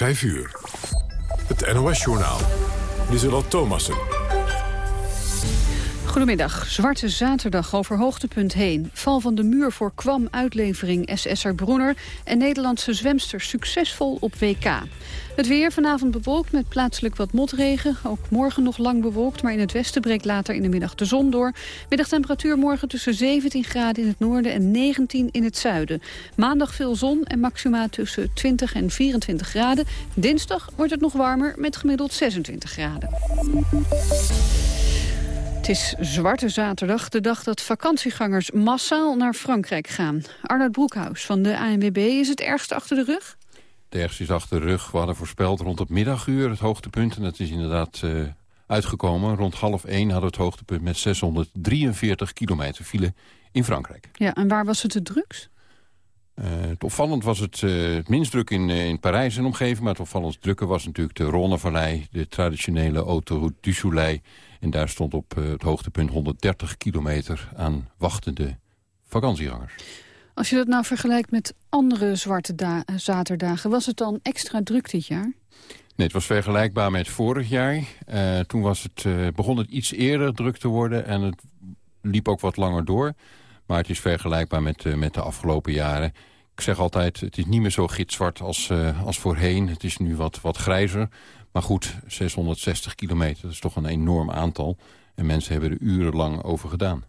5 uur. Het NOS-journaal. Lieselot Thomassen. Goedemiddag. Zwarte Zaterdag over hoogtepunt heen. Val van de muur voor kwam uitlevering SS'er Broener... en Nederlandse zwemster succesvol op WK. Het weer vanavond bewolkt met plaatselijk wat motregen. Ook morgen nog lang bewolkt, maar in het westen breekt later in de middag de zon door. Middagtemperatuur morgen tussen 17 graden in het noorden en 19 in het zuiden. Maandag veel zon en maxima tussen 20 en 24 graden. Dinsdag wordt het nog warmer met gemiddeld 26 graden. Het is Zwarte Zaterdag, de dag dat vakantiegangers massaal naar Frankrijk gaan. Arnoud Broekhuis van de ANWB, is het ergste achter de rug? De ergste is achter de rug. We hadden voorspeld rond het middaguur het hoogtepunt. En dat is inderdaad uh, uitgekomen. Rond half één hadden we het hoogtepunt met 643 kilometer file in Frankrijk. Ja, en waar was het het drukst? Uh, het opvallend was het, uh, het minst druk in, in Parijs en omgeving. Maar het opvallend drukke was natuurlijk de Rhônevallei. De traditionele autoroute du Soleil. En daar stond op het hoogtepunt 130 kilometer aan wachtende vakantiegangers. Als je dat nou vergelijkt met andere zwarte zaterdagen... was het dan extra druk dit jaar? Nee, het was vergelijkbaar met vorig jaar. Uh, toen was het, uh, begon het iets eerder druk te worden en het liep ook wat langer door. Maar het is vergelijkbaar met, uh, met de afgelopen jaren. Ik zeg altijd, het is niet meer zo gitzwart als, als voorheen. Het is nu wat, wat grijzer. Maar goed, 660 kilometer, dat is toch een enorm aantal. En mensen hebben er urenlang over gedaan.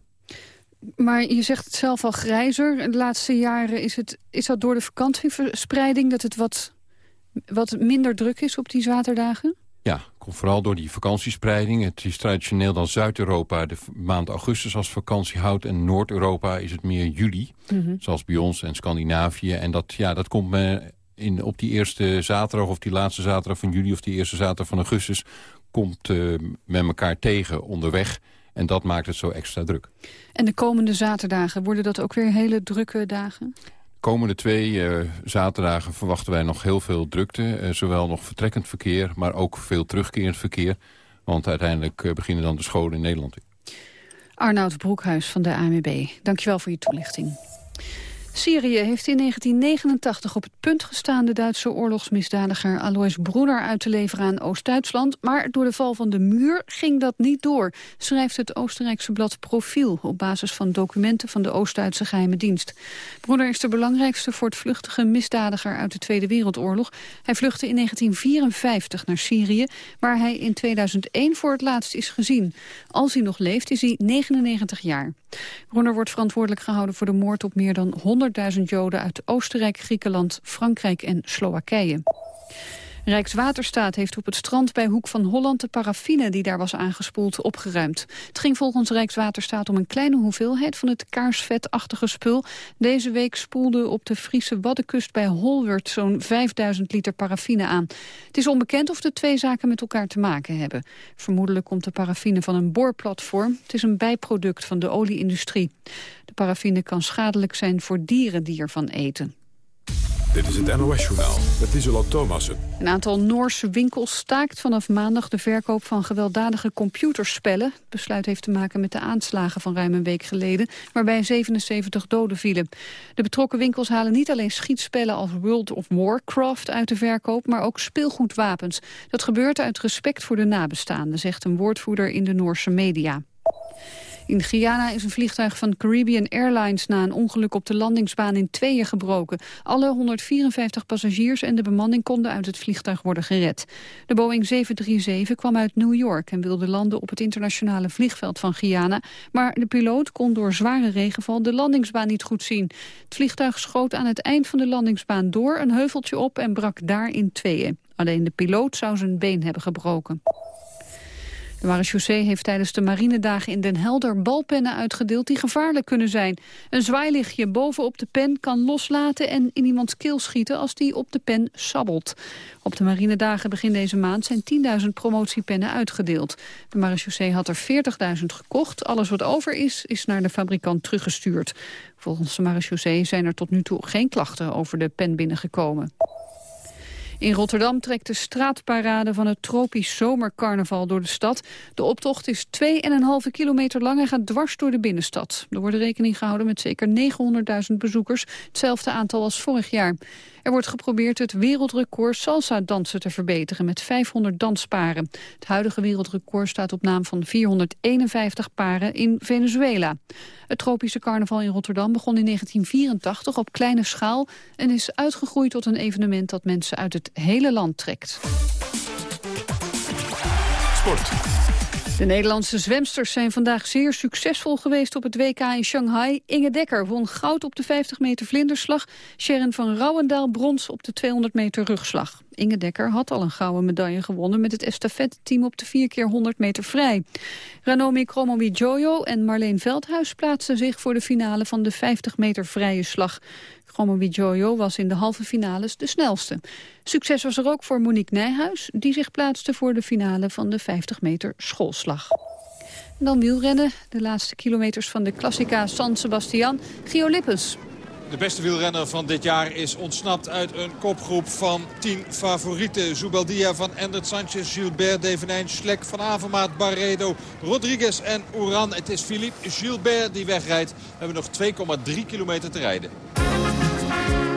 Maar je zegt het zelf al grijzer. De laatste jaren is, het, is dat door de vakantieverspreiding... dat het wat, wat minder druk is op die zaterdagen? Ja, komt vooral door die vakantiespreiding. Het is traditioneel dan Zuid-Europa de maand augustus als vakantie houdt... en Noord-Europa is het meer juli, mhm. zoals bij ons en Scandinavië. En dat, ja, dat komt me in, op die eerste zaterdag of die laatste zaterdag van juli... of die eerste zaterdag van augustus komt uh, met elkaar tegen onderweg... En dat maakt het zo extra druk. En de komende zaterdagen, worden dat ook weer hele drukke dagen? De komende twee uh, zaterdagen verwachten wij nog heel veel drukte. Uh, zowel nog vertrekkend verkeer, maar ook veel terugkerend verkeer. Want uiteindelijk uh, beginnen dan de scholen in Nederland. Arnoud Broekhuis van de AMB, dankjewel voor je toelichting. Syrië heeft in 1989 op het punt gestaan de Duitse oorlogsmisdadiger Alois Brunner uit te leveren aan Oost-Duitsland. Maar door de val van de muur ging dat niet door, schrijft het Oostenrijkse blad Profiel op basis van documenten van de Oost-Duitse geheime dienst. Brunner is de belangrijkste voortvluchtige misdadiger uit de Tweede Wereldoorlog. Hij vluchtte in 1954 naar Syrië, waar hij in 2001 voor het laatst is gezien. Als hij nog leeft is hij 99 jaar. Brunner wordt verantwoordelijk gehouden voor de moord op meer dan 100 100.000 Joden uit Oostenrijk, Griekenland, Frankrijk en Slowakije. Rijkswaterstaat heeft op het strand bij Hoek van Holland de paraffine die daar was aangespoeld opgeruimd. Het ging volgens Rijkswaterstaat om een kleine hoeveelheid van het kaarsvetachtige spul. Deze week spoelde op de Friese Waddenkust bij Holwert zo'n 5000 liter paraffine aan. Het is onbekend of de twee zaken met elkaar te maken hebben. Vermoedelijk komt de paraffine van een boorplatform. Het is een bijproduct van de olieindustrie. De paraffine kan schadelijk zijn voor dieren die ervan eten. Dit is het NOS-journaal met Isola Thomassen. Een aantal Noorse winkels staakt vanaf maandag de verkoop van gewelddadige computerspellen. Het besluit heeft te maken met de aanslagen van ruim een week geleden, waarbij 77 doden vielen. De betrokken winkels halen niet alleen schietspellen als World of Warcraft uit de verkoop, maar ook speelgoedwapens. Dat gebeurt uit respect voor de nabestaanden, zegt een woordvoerder in de Noorse media. In Guyana is een vliegtuig van Caribbean Airlines na een ongeluk op de landingsbaan in tweeën gebroken. Alle 154 passagiers en de bemanning konden uit het vliegtuig worden gered. De Boeing 737 kwam uit New York en wilde landen op het internationale vliegveld van Guyana. Maar de piloot kon door zware regenval de landingsbaan niet goed zien. Het vliegtuig schoot aan het eind van de landingsbaan door een heuveltje op en brak daar in tweeën. Alleen de piloot zou zijn been hebben gebroken. De marechaussee heeft tijdens de marinedagen in Den Helder balpennen uitgedeeld die gevaarlijk kunnen zijn. Een zwaailichtje bovenop de pen kan loslaten en in iemands keel schieten als die op de pen sabbelt. Op de marinedagen begin deze maand zijn 10.000 promotiepennen uitgedeeld. De marechaussee had er 40.000 gekocht. Alles wat over is, is naar de fabrikant teruggestuurd. Volgens de marechaussee zijn er tot nu toe geen klachten over de pen binnengekomen. In Rotterdam trekt de straatparade van het tropisch zomercarnaval door de stad. De optocht is 2,5 kilometer lang en gaat dwars door de binnenstad. Er wordt rekening gehouden met zeker 900.000 bezoekers, hetzelfde aantal als vorig jaar. Er wordt geprobeerd het wereldrecord salsa-dansen te verbeteren met 500 dansparen. Het huidige wereldrecord staat op naam van 451 paren in Venezuela. Het tropische carnaval in Rotterdam begon in 1984 op kleine schaal... en is uitgegroeid tot een evenement dat mensen uit het hele land trekt. Sport. De Nederlandse zwemsters zijn vandaag zeer succesvol geweest op het WK in Shanghai. Inge Dekker won goud op de 50 meter vlinderslag. Sharon van Rouwendaal brons op de 200 meter rugslag. Inge Dekker had al een gouden medaille gewonnen met het estafette-team op de 4 keer 100 meter vrij. Ranomi Kromowidjojo en Marleen Veldhuis plaatsten zich voor de finale van de 50 meter vrije slag. Kromowidjojo was in de halve finales de snelste. Succes was er ook voor Monique Nijhuis, die zich plaatste voor de finale van de 50 meter schoolslag. dan wielrennen, de laatste kilometers van de Classica San Sebastian. Gio Lippens. De beste wielrenner van dit jaar is ontsnapt uit een kopgroep van 10 favorieten. Zubeldia van Endert Sanchez, Gilbert, Devenijn, Schlek, Van Avermaat, Barredo, Rodriguez en Oeran. Het is Philippe Gilbert die wegrijdt. We hebben nog 2,3 kilometer te rijden. Thank you.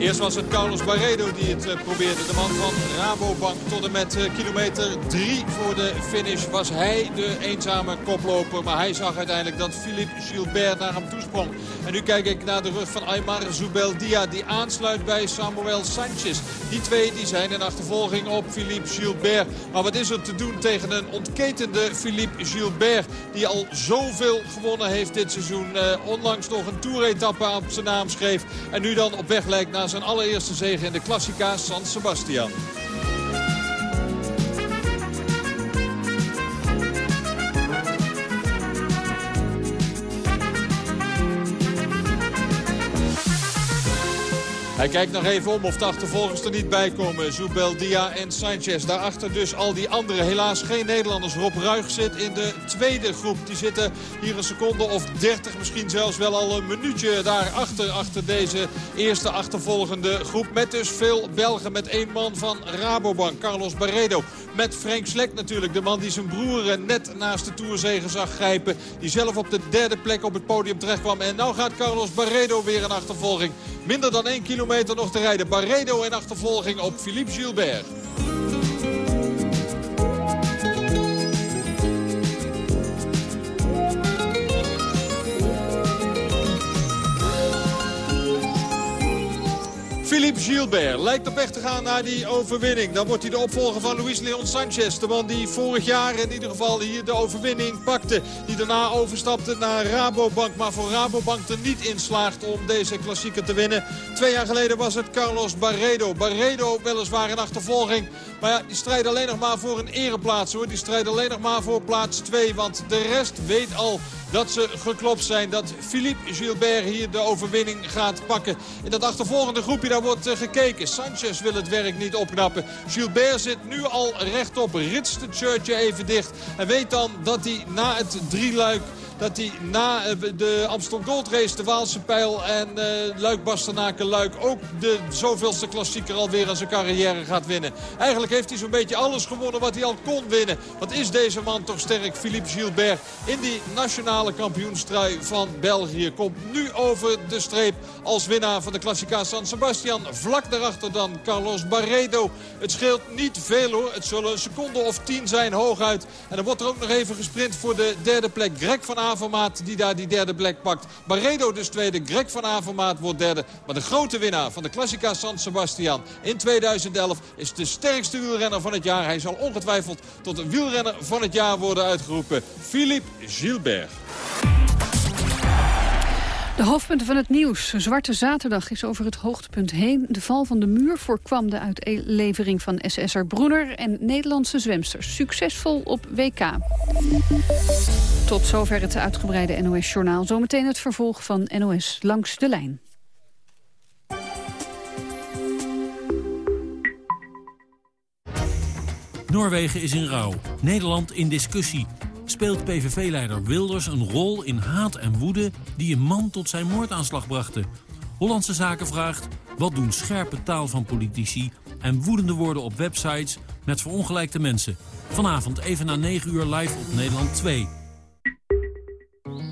Eerst was het Carlos Barredo die het eh, probeerde. De man van Rabobank tot en met uh, kilometer 3 voor de finish was hij de eenzame koploper. Maar hij zag uiteindelijk dat Philippe Gilbert naar hem toesprong. En nu kijk ik naar de rug van Aymar Zubeldia die aansluit bij Samuel Sanchez. Die twee die zijn in achtervolging op Philippe Gilbert. Maar wat is er te doen tegen een ontketende Philippe Gilbert die al zoveel gewonnen heeft dit seizoen. Uh, onlangs nog een toeretappe op zijn naam schreef. En nu dan op weg lijkt naar zijn allereerste zege in de Classica San Sebastian. Hij kijkt nog even om of de achtervolgers er niet bij komen. Zubeldia en Sanchez. Daarachter dus al die andere. Helaas geen Nederlanders. Rob Ruig zit in de tweede groep. Die zitten hier een seconde of 30, misschien zelfs wel al een minuutje daarachter. Achter deze eerste achtervolgende groep. Met dus veel Belgen. Met één man van Rabobank, Carlos Barredo. Met Frank Slek natuurlijk. De man die zijn broer net naast de Tourzegen zag grijpen. Die zelf op de derde plek op het podium terecht kwam. En nu gaat Carlos Barredo weer een achtervolging. Minder dan één kilometer nog te rijden. Barredo in achtervolging op Philippe Gilbert. Philippe Gilbert lijkt op weg te gaan naar die overwinning. Dan wordt hij de opvolger van Luis Leon Sanchez. De man die vorig jaar in ieder geval hier de overwinning pakte. Die daarna overstapte naar Rabobank. Maar voor Rabobank er niet in slaagt om deze klassieker te winnen. Twee jaar geleden was het Carlos Barredo. Barredo weliswaar in achtervolging. Maar ja, die strijdt alleen nog maar voor een ereplaats hoor. Die strijdt alleen nog maar voor plaats 2. Want de rest weet al dat ze geklopt zijn. Dat Philippe Gilbert hier de overwinning gaat pakken. In dat achtervolgende groepje daar wordt eh, gekeken. Sanchez wil het werk niet opknappen. Gilbert zit nu al rechtop. Ritst het shirtje even dicht. En weet dan dat hij na het drieluik dat hij na eh, de Amsterdam Gold Race, de Waalse Pijl en uh, Luik Bastenaken Luik ook de zoveelste klassieker alweer aan zijn carrière gaat winnen. Eigenlijk heeft hij zo'n beetje alles gewonnen wat hij al kon winnen. Wat is deze man toch sterk, Philippe Gilbert, in die nationale kampioenstrui van België. Komt nu over de streep als winnaar van de Classica San Sebastian. Vlak daarachter dan Carlos Barredo. Het scheelt niet veel hoor. Het zullen een seconde of tien zijn hooguit. En dan wordt er ook nog even gesprint voor de derde plek. Greg van Avermaat die daar die derde plek pakt. Barredo dus tweede, Greg van Avermaat wordt derde. Maar de grote winnaar van de Classica San Sebastian in 2011 is de sterkste wielrenner van het jaar. Hij zal ongetwijfeld tot de wielrenner van het jaar worden uitgeroepen. Philippe Gilbert. De hoofdpunten van het nieuws. Zwarte Zaterdag is over het hoogtepunt heen. De val van de muur voorkwam de uitlevering van SSR Broeder... en Nederlandse zwemsters. Succesvol op WK. Tot zover het uitgebreide NOS-journaal. Zometeen het vervolg van NOS Langs de Lijn. Noorwegen is in rouw. Nederland in discussie speelt PVV-leider Wilders een rol in haat en woede... die een man tot zijn moordaanslag brachten. Hollandse Zaken vraagt... wat doen scherpe taal van politici en woedende woorden op websites met verongelijkte mensen. Vanavond even na 9 uur live op Nederland 2.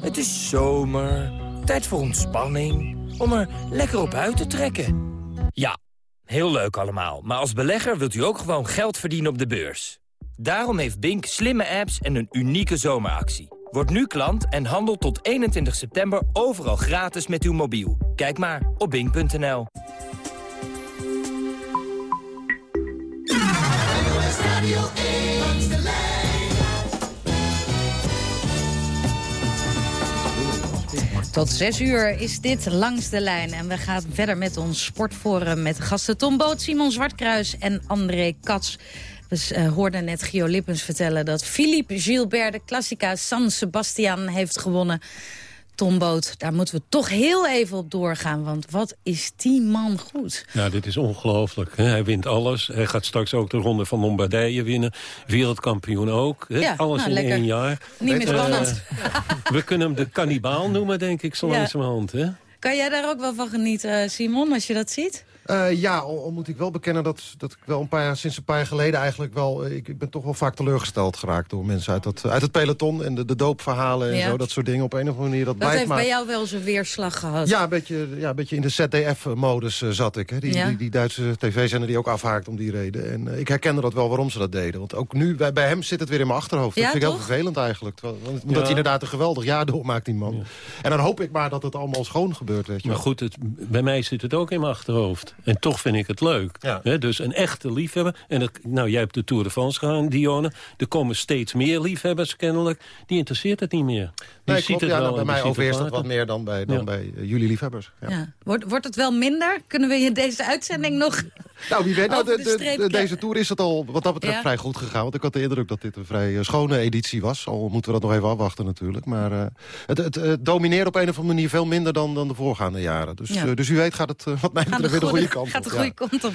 Het is zomer, tijd voor ontspanning, om er lekker op uit te trekken. Ja, heel leuk allemaal, maar als belegger wilt u ook gewoon geld verdienen op de beurs. Daarom heeft Bink slimme apps en een unieke zomeractie. Word nu klant en handel tot 21 september overal gratis met uw mobiel. Kijk maar op bink.nl. Tot zes uur is dit Langs de Lijn. En we gaan verder met ons sportforum met gasten Tom Boot, Simon Zwartkruis en André Kats. We uh, hoorden net Gio Lippens vertellen dat Philippe Gilbert de Classica San Sebastian heeft gewonnen. Tom Boot, daar moeten we toch heel even op doorgaan. Want wat is die man goed? Ja, dit is ongelooflijk. Hij wint alles. Hij gaat straks ook de ronde van Lombardije winnen. Wereldkampioen ook. Ja, alles nou, in lekker. één jaar. Niet meer spannend. Uh, we kunnen hem de kannibaal noemen, denk ik, zo ja. langzamerhand. Hè? Kan jij daar ook wel van genieten, Simon, als je dat ziet? Uh, ja, al, al, moet ik wel bekennen dat, dat ik wel een paar jaar, sinds een paar jaar geleden eigenlijk wel... Uh, ik, ik, ben toch wel vaak teleurgesteld geraakt door mensen uit, dat, uit het peloton... en de, de doopverhalen en ja. zo, dat soort dingen. Op een of andere manier, dat, dat blijft heeft maar... bij jou wel zijn weerslag gehad. Ja, een beetje, ja, een beetje in de ZDF-modus uh, zat ik. Hè. Die, ja. die, die, Duitse tv-zender die ook afhaakt om die reden. En ik herkende dat wel waarom ze dat deden. Want ook nu, bij, bij hem zit het weer in mijn achterhoofd. Ja, dat vind ik heel vervelend eigenlijk. Want, omdat hij inderdaad een geweldig jaar doormaakt, die man. En dan hoop ik maar dat het allemaal schoon gebeurt, weet je Maar goed, het, bij mij zit het ook in mijn achterhoofd. En toch vind ik het leuk. Ja. He, dus een echte liefhebber. En dat, nou, jij hebt de Tour de France gedaan, Dionne. Er komen steeds meer liefhebbers kennelijk. Die interesseert het niet meer. Die nee, ziet klopt, het ja, wel bij mij overheerst dat wat meer dan bij, dan Ja. bij uh, jullie liefhebbers. Ja. Ja. Wordt, wordt het wel minder? Kunnen we in deze uitzending nog... Nou, wie weet. Nou, de, de de- deze tour is het al wat dat betreft Ja. vrij goed gegaan. Want ik had de indruk dat dit een vrij eh, schone editie was. Al moeten we dat nog even afwachten natuurlijk. Maar eh, het, het, het domineert op een of andere manier veel minder dan, dan de voorgaande jaren. Dus, Ja. eh, dus u weet gaat het eh, wat mij betreft weer de goede kant gaat de goede kant op.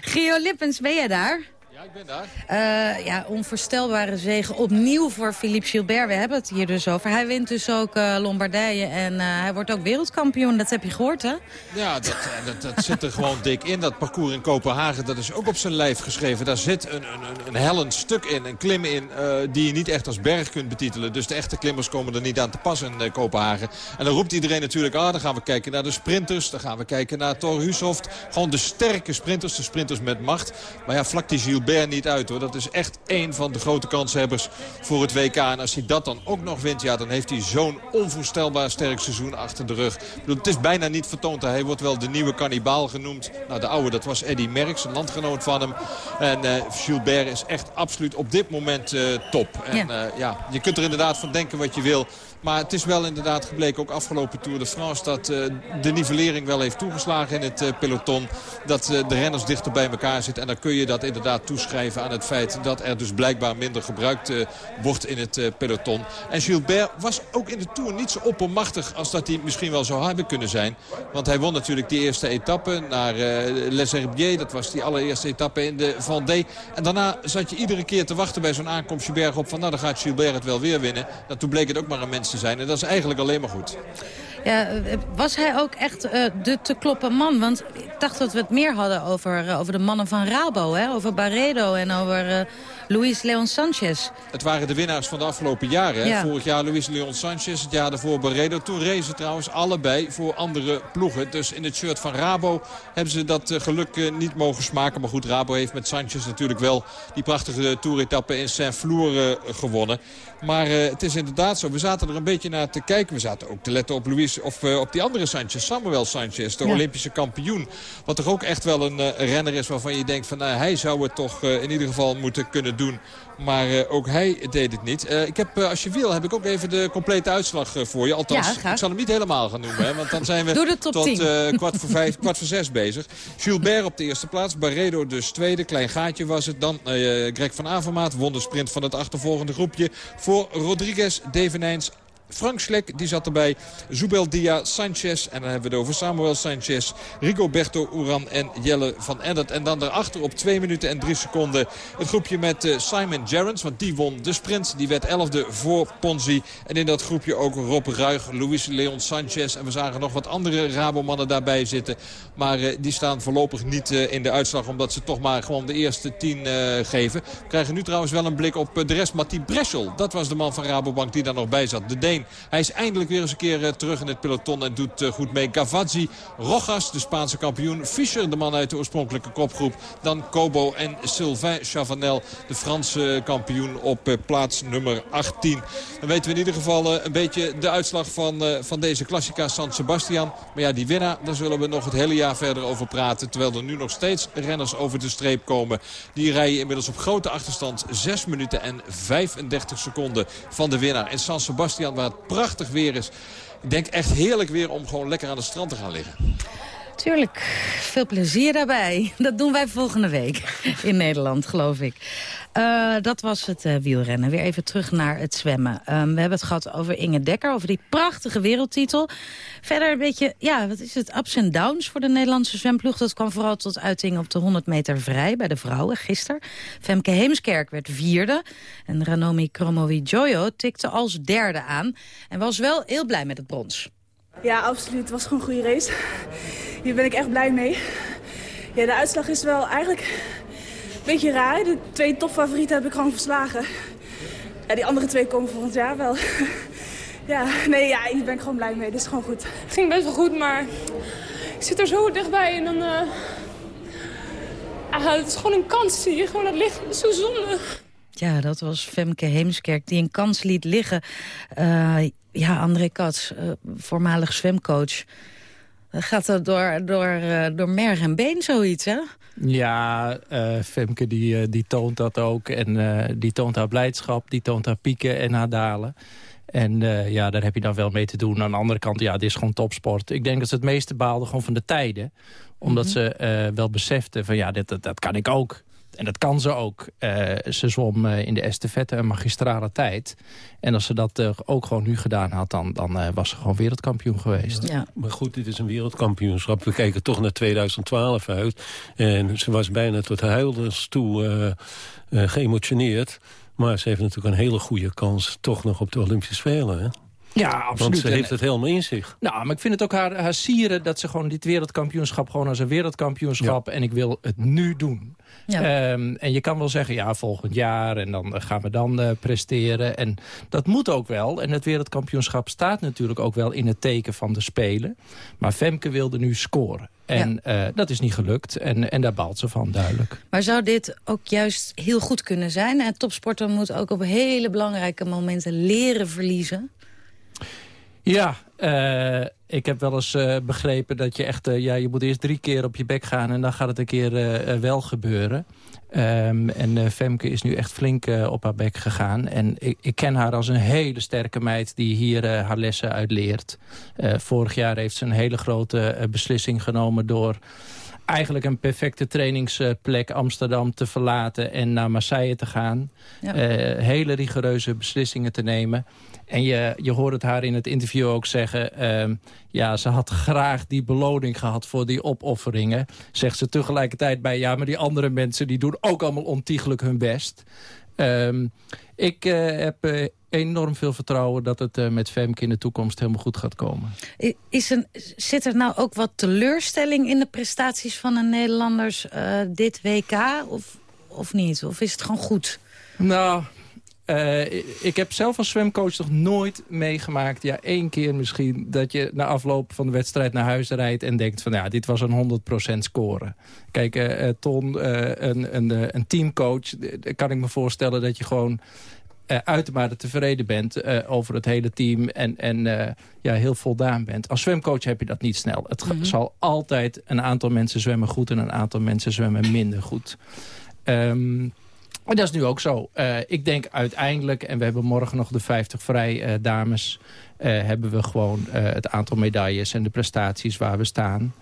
Gio Lippens, ben jij daar? Ja, ik ben daar. Eh, ja, onvoorstelbare zegen. Opnieuw voor Philippe Gilbert. We hebben het hier dus over. Hij wint dus ook eh, Lombardije en eh, hij wordt ook wereldkampioen. Dat heb je gehoord, hè? Ja, dat, dat, dat zit er gewoon dik in. Dat parcours in Kopenhagen, dat is ook op zijn lijf geschreven. Daar zit een, een, een- hellend stuk in, een klim in... die je niet echt als berg kunt betitelen. Dus de echte klimmers komen er niet aan te pas in Kopenhagen. En dan roept iedereen natuurlijk... ah, dan gaan we kijken naar de sprinters. Dan gaan we kijken naar Thor Hushoft. Gewoon de sterke sprinters, de sprinters met macht. Maar ja, vlak die Gilbert niet uit, hoor. Dat is echt één van de grote kanshebbers voor het WK. En als hij dat dan ook nog wint... ja, dan heeft hij zo'n onvoorstelbaar sterk seizoen achter de rug. Ik bedoel, het is bijna niet vertoond. Hij wordt wel de nieuwe kannibaal genoemd. Nou, de oude, dat was Eddy Merckx, een landgenoot van hem. En eh, Gilbert is echt absoluut op dit moment eh, top. En Ja. ja. ja, je kunt er inderdaad van denken wat je wil. Maar het is wel inderdaad gebleken, ook afgelopen Tour de France... dat eh, de nivellering wel heeft toegeslagen in het eh, peloton. Dat eh, de renners dichter bij elkaar zitten. En dan kun je dat inderdaad toeschrijven aan het feit... dat er dus blijkbaar minder gebruikt wordt in het peloton. En Gilbert was ook in de Tour niet zo oppermachtig... als dat hij misschien wel zou hebben kunnen zijn. Want hij won natuurlijk die eerste etappe naar Les Herbiers. Dat was die allereerste etappe in de Vendée. En daarna zat je iedere keer te wachten bij zo'n aankomstje bergop... van nou, dan gaat Gilbert het wel weer winnen. Nou, toen bleek het ook maar een mens te zijn. En dat is eigenlijk alleen maar goed. Ja, was hij ook echt eh, de te kloppen man? Want ik dacht dat we het meer hadden over, eh, over de mannen van Rabo. Hè? Over Barredo en over eh, Luis Leon Sanchez. Het waren de winnaars van de afgelopen jaren. hè. Ja. Vorig jaar Luis Leon Sanchez, het jaar daarvoor Barredo. Toen racen trouwens allebei voor andere ploegen. Dus in het shirt van Rabo hebben ze dat geluk niet mogen smaken. Maar goed, Rabo heeft met Sanchez natuurlijk wel die prachtige toeretappe in Saint-Flour gewonnen. Maar eh, het is inderdaad zo. We zaten er een beetje naar te kijken. We zaten ook te letten op Luis of eh, op die andere Sanchez, Samuel Sanchez, de Ja. Olympische kampioen. Wat toch ook echt wel een eh, renner is waarvan je denkt van nou, hij zou het toch in ieder geval moeten kunnen doen. Maar eh, ook hij deed het niet. Eh, ik heb, eh, als je wil, heb ik ook even de complete uitslag voor je. Althans, Ja, ik zal hem niet helemaal gaan noemen. Hè, want dan zijn we tot 10. kwart, voor vijf, kwart voor zes bezig. Gilbert op de eerste plaats. Barredo dus tweede. Klein gaatje was het. Dan Greg van Avermaat won de sprint van het achtervolgende groepje. Voor Rodriguez, Devenijns, Frank Schlek die zat erbij. Zubeldia, Sanchez. En dan hebben we het over Samuel Sanchez, Rigoberto Uran en Jelle van Endert. En dan daarachter op 2 minuten en 3 seconden het groepje met uh, Simon Gerrans. Want die won de sprint. Die werd 11e voor Ponzi. En in dat groepje ook Rob Ruig, Luis Leon Sanchez. En we zagen nog wat andere Rabomannen daarbij zitten. Maar uh, die staan voorlopig niet uh, in de uitslag. Omdat ze toch maar gewoon de eerste 10 geven. We krijgen nu trouwens wel een blik op de rest. Matti Breschel, dat was de man van Rabobank die daar nog bij zat. De Deen. Hij is eindelijk weer eens een keer terug in het peloton en doet goed mee. Gavazzi, Rojas, de Spaanse kampioen. Fischer, de man uit de oorspronkelijke kopgroep. Dan Kobo en Sylvain Chavanel, de Franse kampioen op plaats nummer 18. Dan weten we in ieder geval een beetje de uitslag van, van deze Klassica San Sebastian. Maar ja, die winnaar, daar zullen we nog het hele jaar verder over praten. Terwijl er nu nog steeds renners over de streep komen. Die rijden inmiddels op grote achterstand 6 minuten en 35 seconden van de winnaar. In San Sebastian, waar het prachtig weer is. Ik denk echt heerlijk weer om gewoon lekker aan de strand te gaan liggen. Tuurlijk, veel plezier daarbij. Dat doen wij volgende week in Nederland, geloof ik. Uh, dat was het uh, wielrennen. Weer even terug naar het zwemmen. Um, we hebben het gehad over Inge Dekker, over die prachtige wereldtitel. Verder een beetje, ja, wat is het, ups en downs voor de Nederlandse zwemploeg. Dat kwam vooral tot uiting op de 100 meter vrij bij de vrouwen gisteren. Femke Heemskerk werd vierde. En Ranomi Kromowidjojo tikte als derde aan. En was wel heel blij met het brons. Ja, absoluut. Het was gewoon een goede race. Hier ben ik echt blij mee. Ja, de uitslag is wel eigenlijk een beetje raar. De twee topfavorieten heb ik gewoon verslagen. Ja, die andere twee komen volgend jaar wel. Ja, nee, ja, hier ben ik gewoon blij mee. Dit is gewoon goed. Het ging best wel goed, maar ik zit er zo dichtbij en dan... Uh... Ah, het is gewoon een kans, zie je. Gewoon, dat ligt zo zonde. Ja, dat was Femke Heemskerk die een kans liet liggen. Uh, ja, André Katz, uh, voormalig zwemcoach. Gaat dat door, door, uh, door merg en been zoiets, hè? Ja, uh, Femke die, die toont dat ook. En die toont haar blijdschap, die toont haar pieken en haar dalen. En ja, daar heb je dan wel mee te doen. Aan de andere kant, ja, dit is gewoon topsport. Ik denk dat ze het meeste baalden gewoon van de tijden. Omdat mhm. ze wel beseften van ja, dit, dat, dat kan ik ook. En dat kan ze ook. Uh, ze zwom uh, in de estafette een magistrale tijd. En als ze dat uh, ook gewoon nu gedaan had... dan, dan was ze gewoon wereldkampioen geweest. Ja. Maar goed, dit is een wereldkampioenschap. We kijken toch naar 2012 uit. En ze was bijna tot huilders toe geëmotioneerd. Maar ze heeft natuurlijk een hele goede kans... toch nog op de Olympische Spelen, hè? Ja, absoluut. Want ze heeft het helemaal in zich. Nou, maar ik vind het ook haar, haar sieren dat ze gewoon dit wereldkampioenschap... gewoon als een wereldkampioenschap en ik wil het nu doen. Ja. Um, en je kan wel zeggen, ja, volgend jaar en dan gaan we dan uh, presteren. En dat moet ook wel. En het wereldkampioenschap staat natuurlijk ook wel in het teken van de Spelen. Maar Femke wilde nu scoren. En ja. uh, dat is niet gelukt. En, en daar baalt ze van, duidelijk. Maar zou dit ook juist heel goed kunnen zijn? En topsporter moet ook op hele belangrijke momenten leren verliezen. Ja, uh, ik heb wel eens uh, begrepen dat je echt... Uh, ja, je moet eerst drie keer op je bek gaan en dan gaat het een keer wel gebeuren. Um, en Femke is nu echt flink op haar bek gegaan. En ik, ik, ken haar als een hele sterke meid die hier haar lessen uit leert. vorig jaar heeft ze een hele grote beslissing genomen door eigenlijk een perfecte trainingsplek Amsterdam te verlaten en naar Marseille te gaan. Ja. hele rigoureuze beslissingen te nemen. En je, je hoort het haar in het interview ook zeggen... Uh, ja, ze had graag die beloning gehad voor die opofferingen. Zegt ze tegelijkertijd bij... ja, maar die andere mensen die doen ook allemaal ontiegelijk hun best. Um, ik uh, heb uh, enorm veel vertrouwen dat het uh, met Femke in de toekomst helemaal goed gaat komen. Is een, zit er nou ook wat teleurstelling in de prestaties van de Nederlanders dit WK? Of, of niet? Of is het gewoon goed? Nou, uh, ik heb zelf als zwemcoach nog nooit meegemaakt... ja, één keer misschien, dat je na afloop van de wedstrijd naar huis rijdt... en denkt van, ja, dit was een 100% score. Kijk, uh, Ton, uh, een, een, een teamcoach, kan ik me voorstellen dat je gewoon... uitermate tevreden bent over het hele team en, en ja, heel voldaan bent. Als zwemcoach heb je dat niet snel. Het mm -hmm. zal altijd een aantal mensen zwemmen goed... en een aantal mensen zwemmen minder goed. Um, maar dat is nu ook zo. Uh, ik denk uiteindelijk, en we hebben morgen nog de 50 vrij uh, dames... Uh, hebben we gewoon het aantal medailles en de prestaties waar we staan.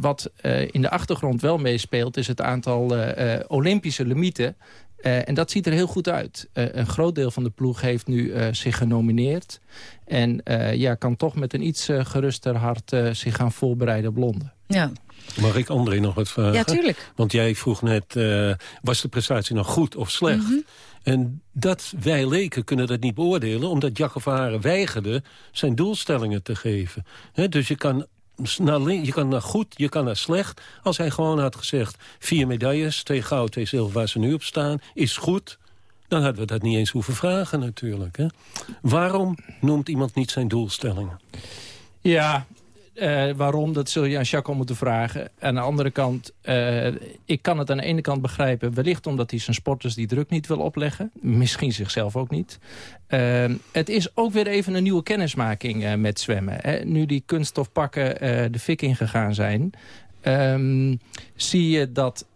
wat in de achtergrond wel meespeelt... is het aantal Olympische limieten en dat ziet er heel goed uit. een groot deel van de ploeg heeft nu zich genomineerd. En ja, kan toch met een iets geruster hart zich gaan voorbereiden op Londen. Ja. Mag ik André nog wat vragen? Ja, tuurlijk. Want jij vroeg net, was de prestatie nog goed of slecht? Mhm. En dat wij leken kunnen dat niet beoordelen... omdat Jacques Haren weigerde zijn doelstellingen te geven. dus je kan, naar, je kan naar goed, je kan naar slecht. Als hij gewoon had gezegd... vier medailles, twee goud, twee zilver waar ze nu op staan... is goed, dan hadden we dat niet eens hoeven vragen natuurlijk. Hè? Waarom noemt iemand niet zijn doelstellingen? Ja, uh, waarom, dat zul je aan Jacques moeten vragen. Aan de andere kant, uh, ik kan het aan de ene kant begrijpen... wellicht omdat hij zijn sporters die druk niet wil opleggen. Misschien zichzelf ook niet. Uh, het is ook weer even een nieuwe kennismaking met zwemmen. Hè. Nu die kunststofpakken de fik ingegaan zijn... Um, zie je dat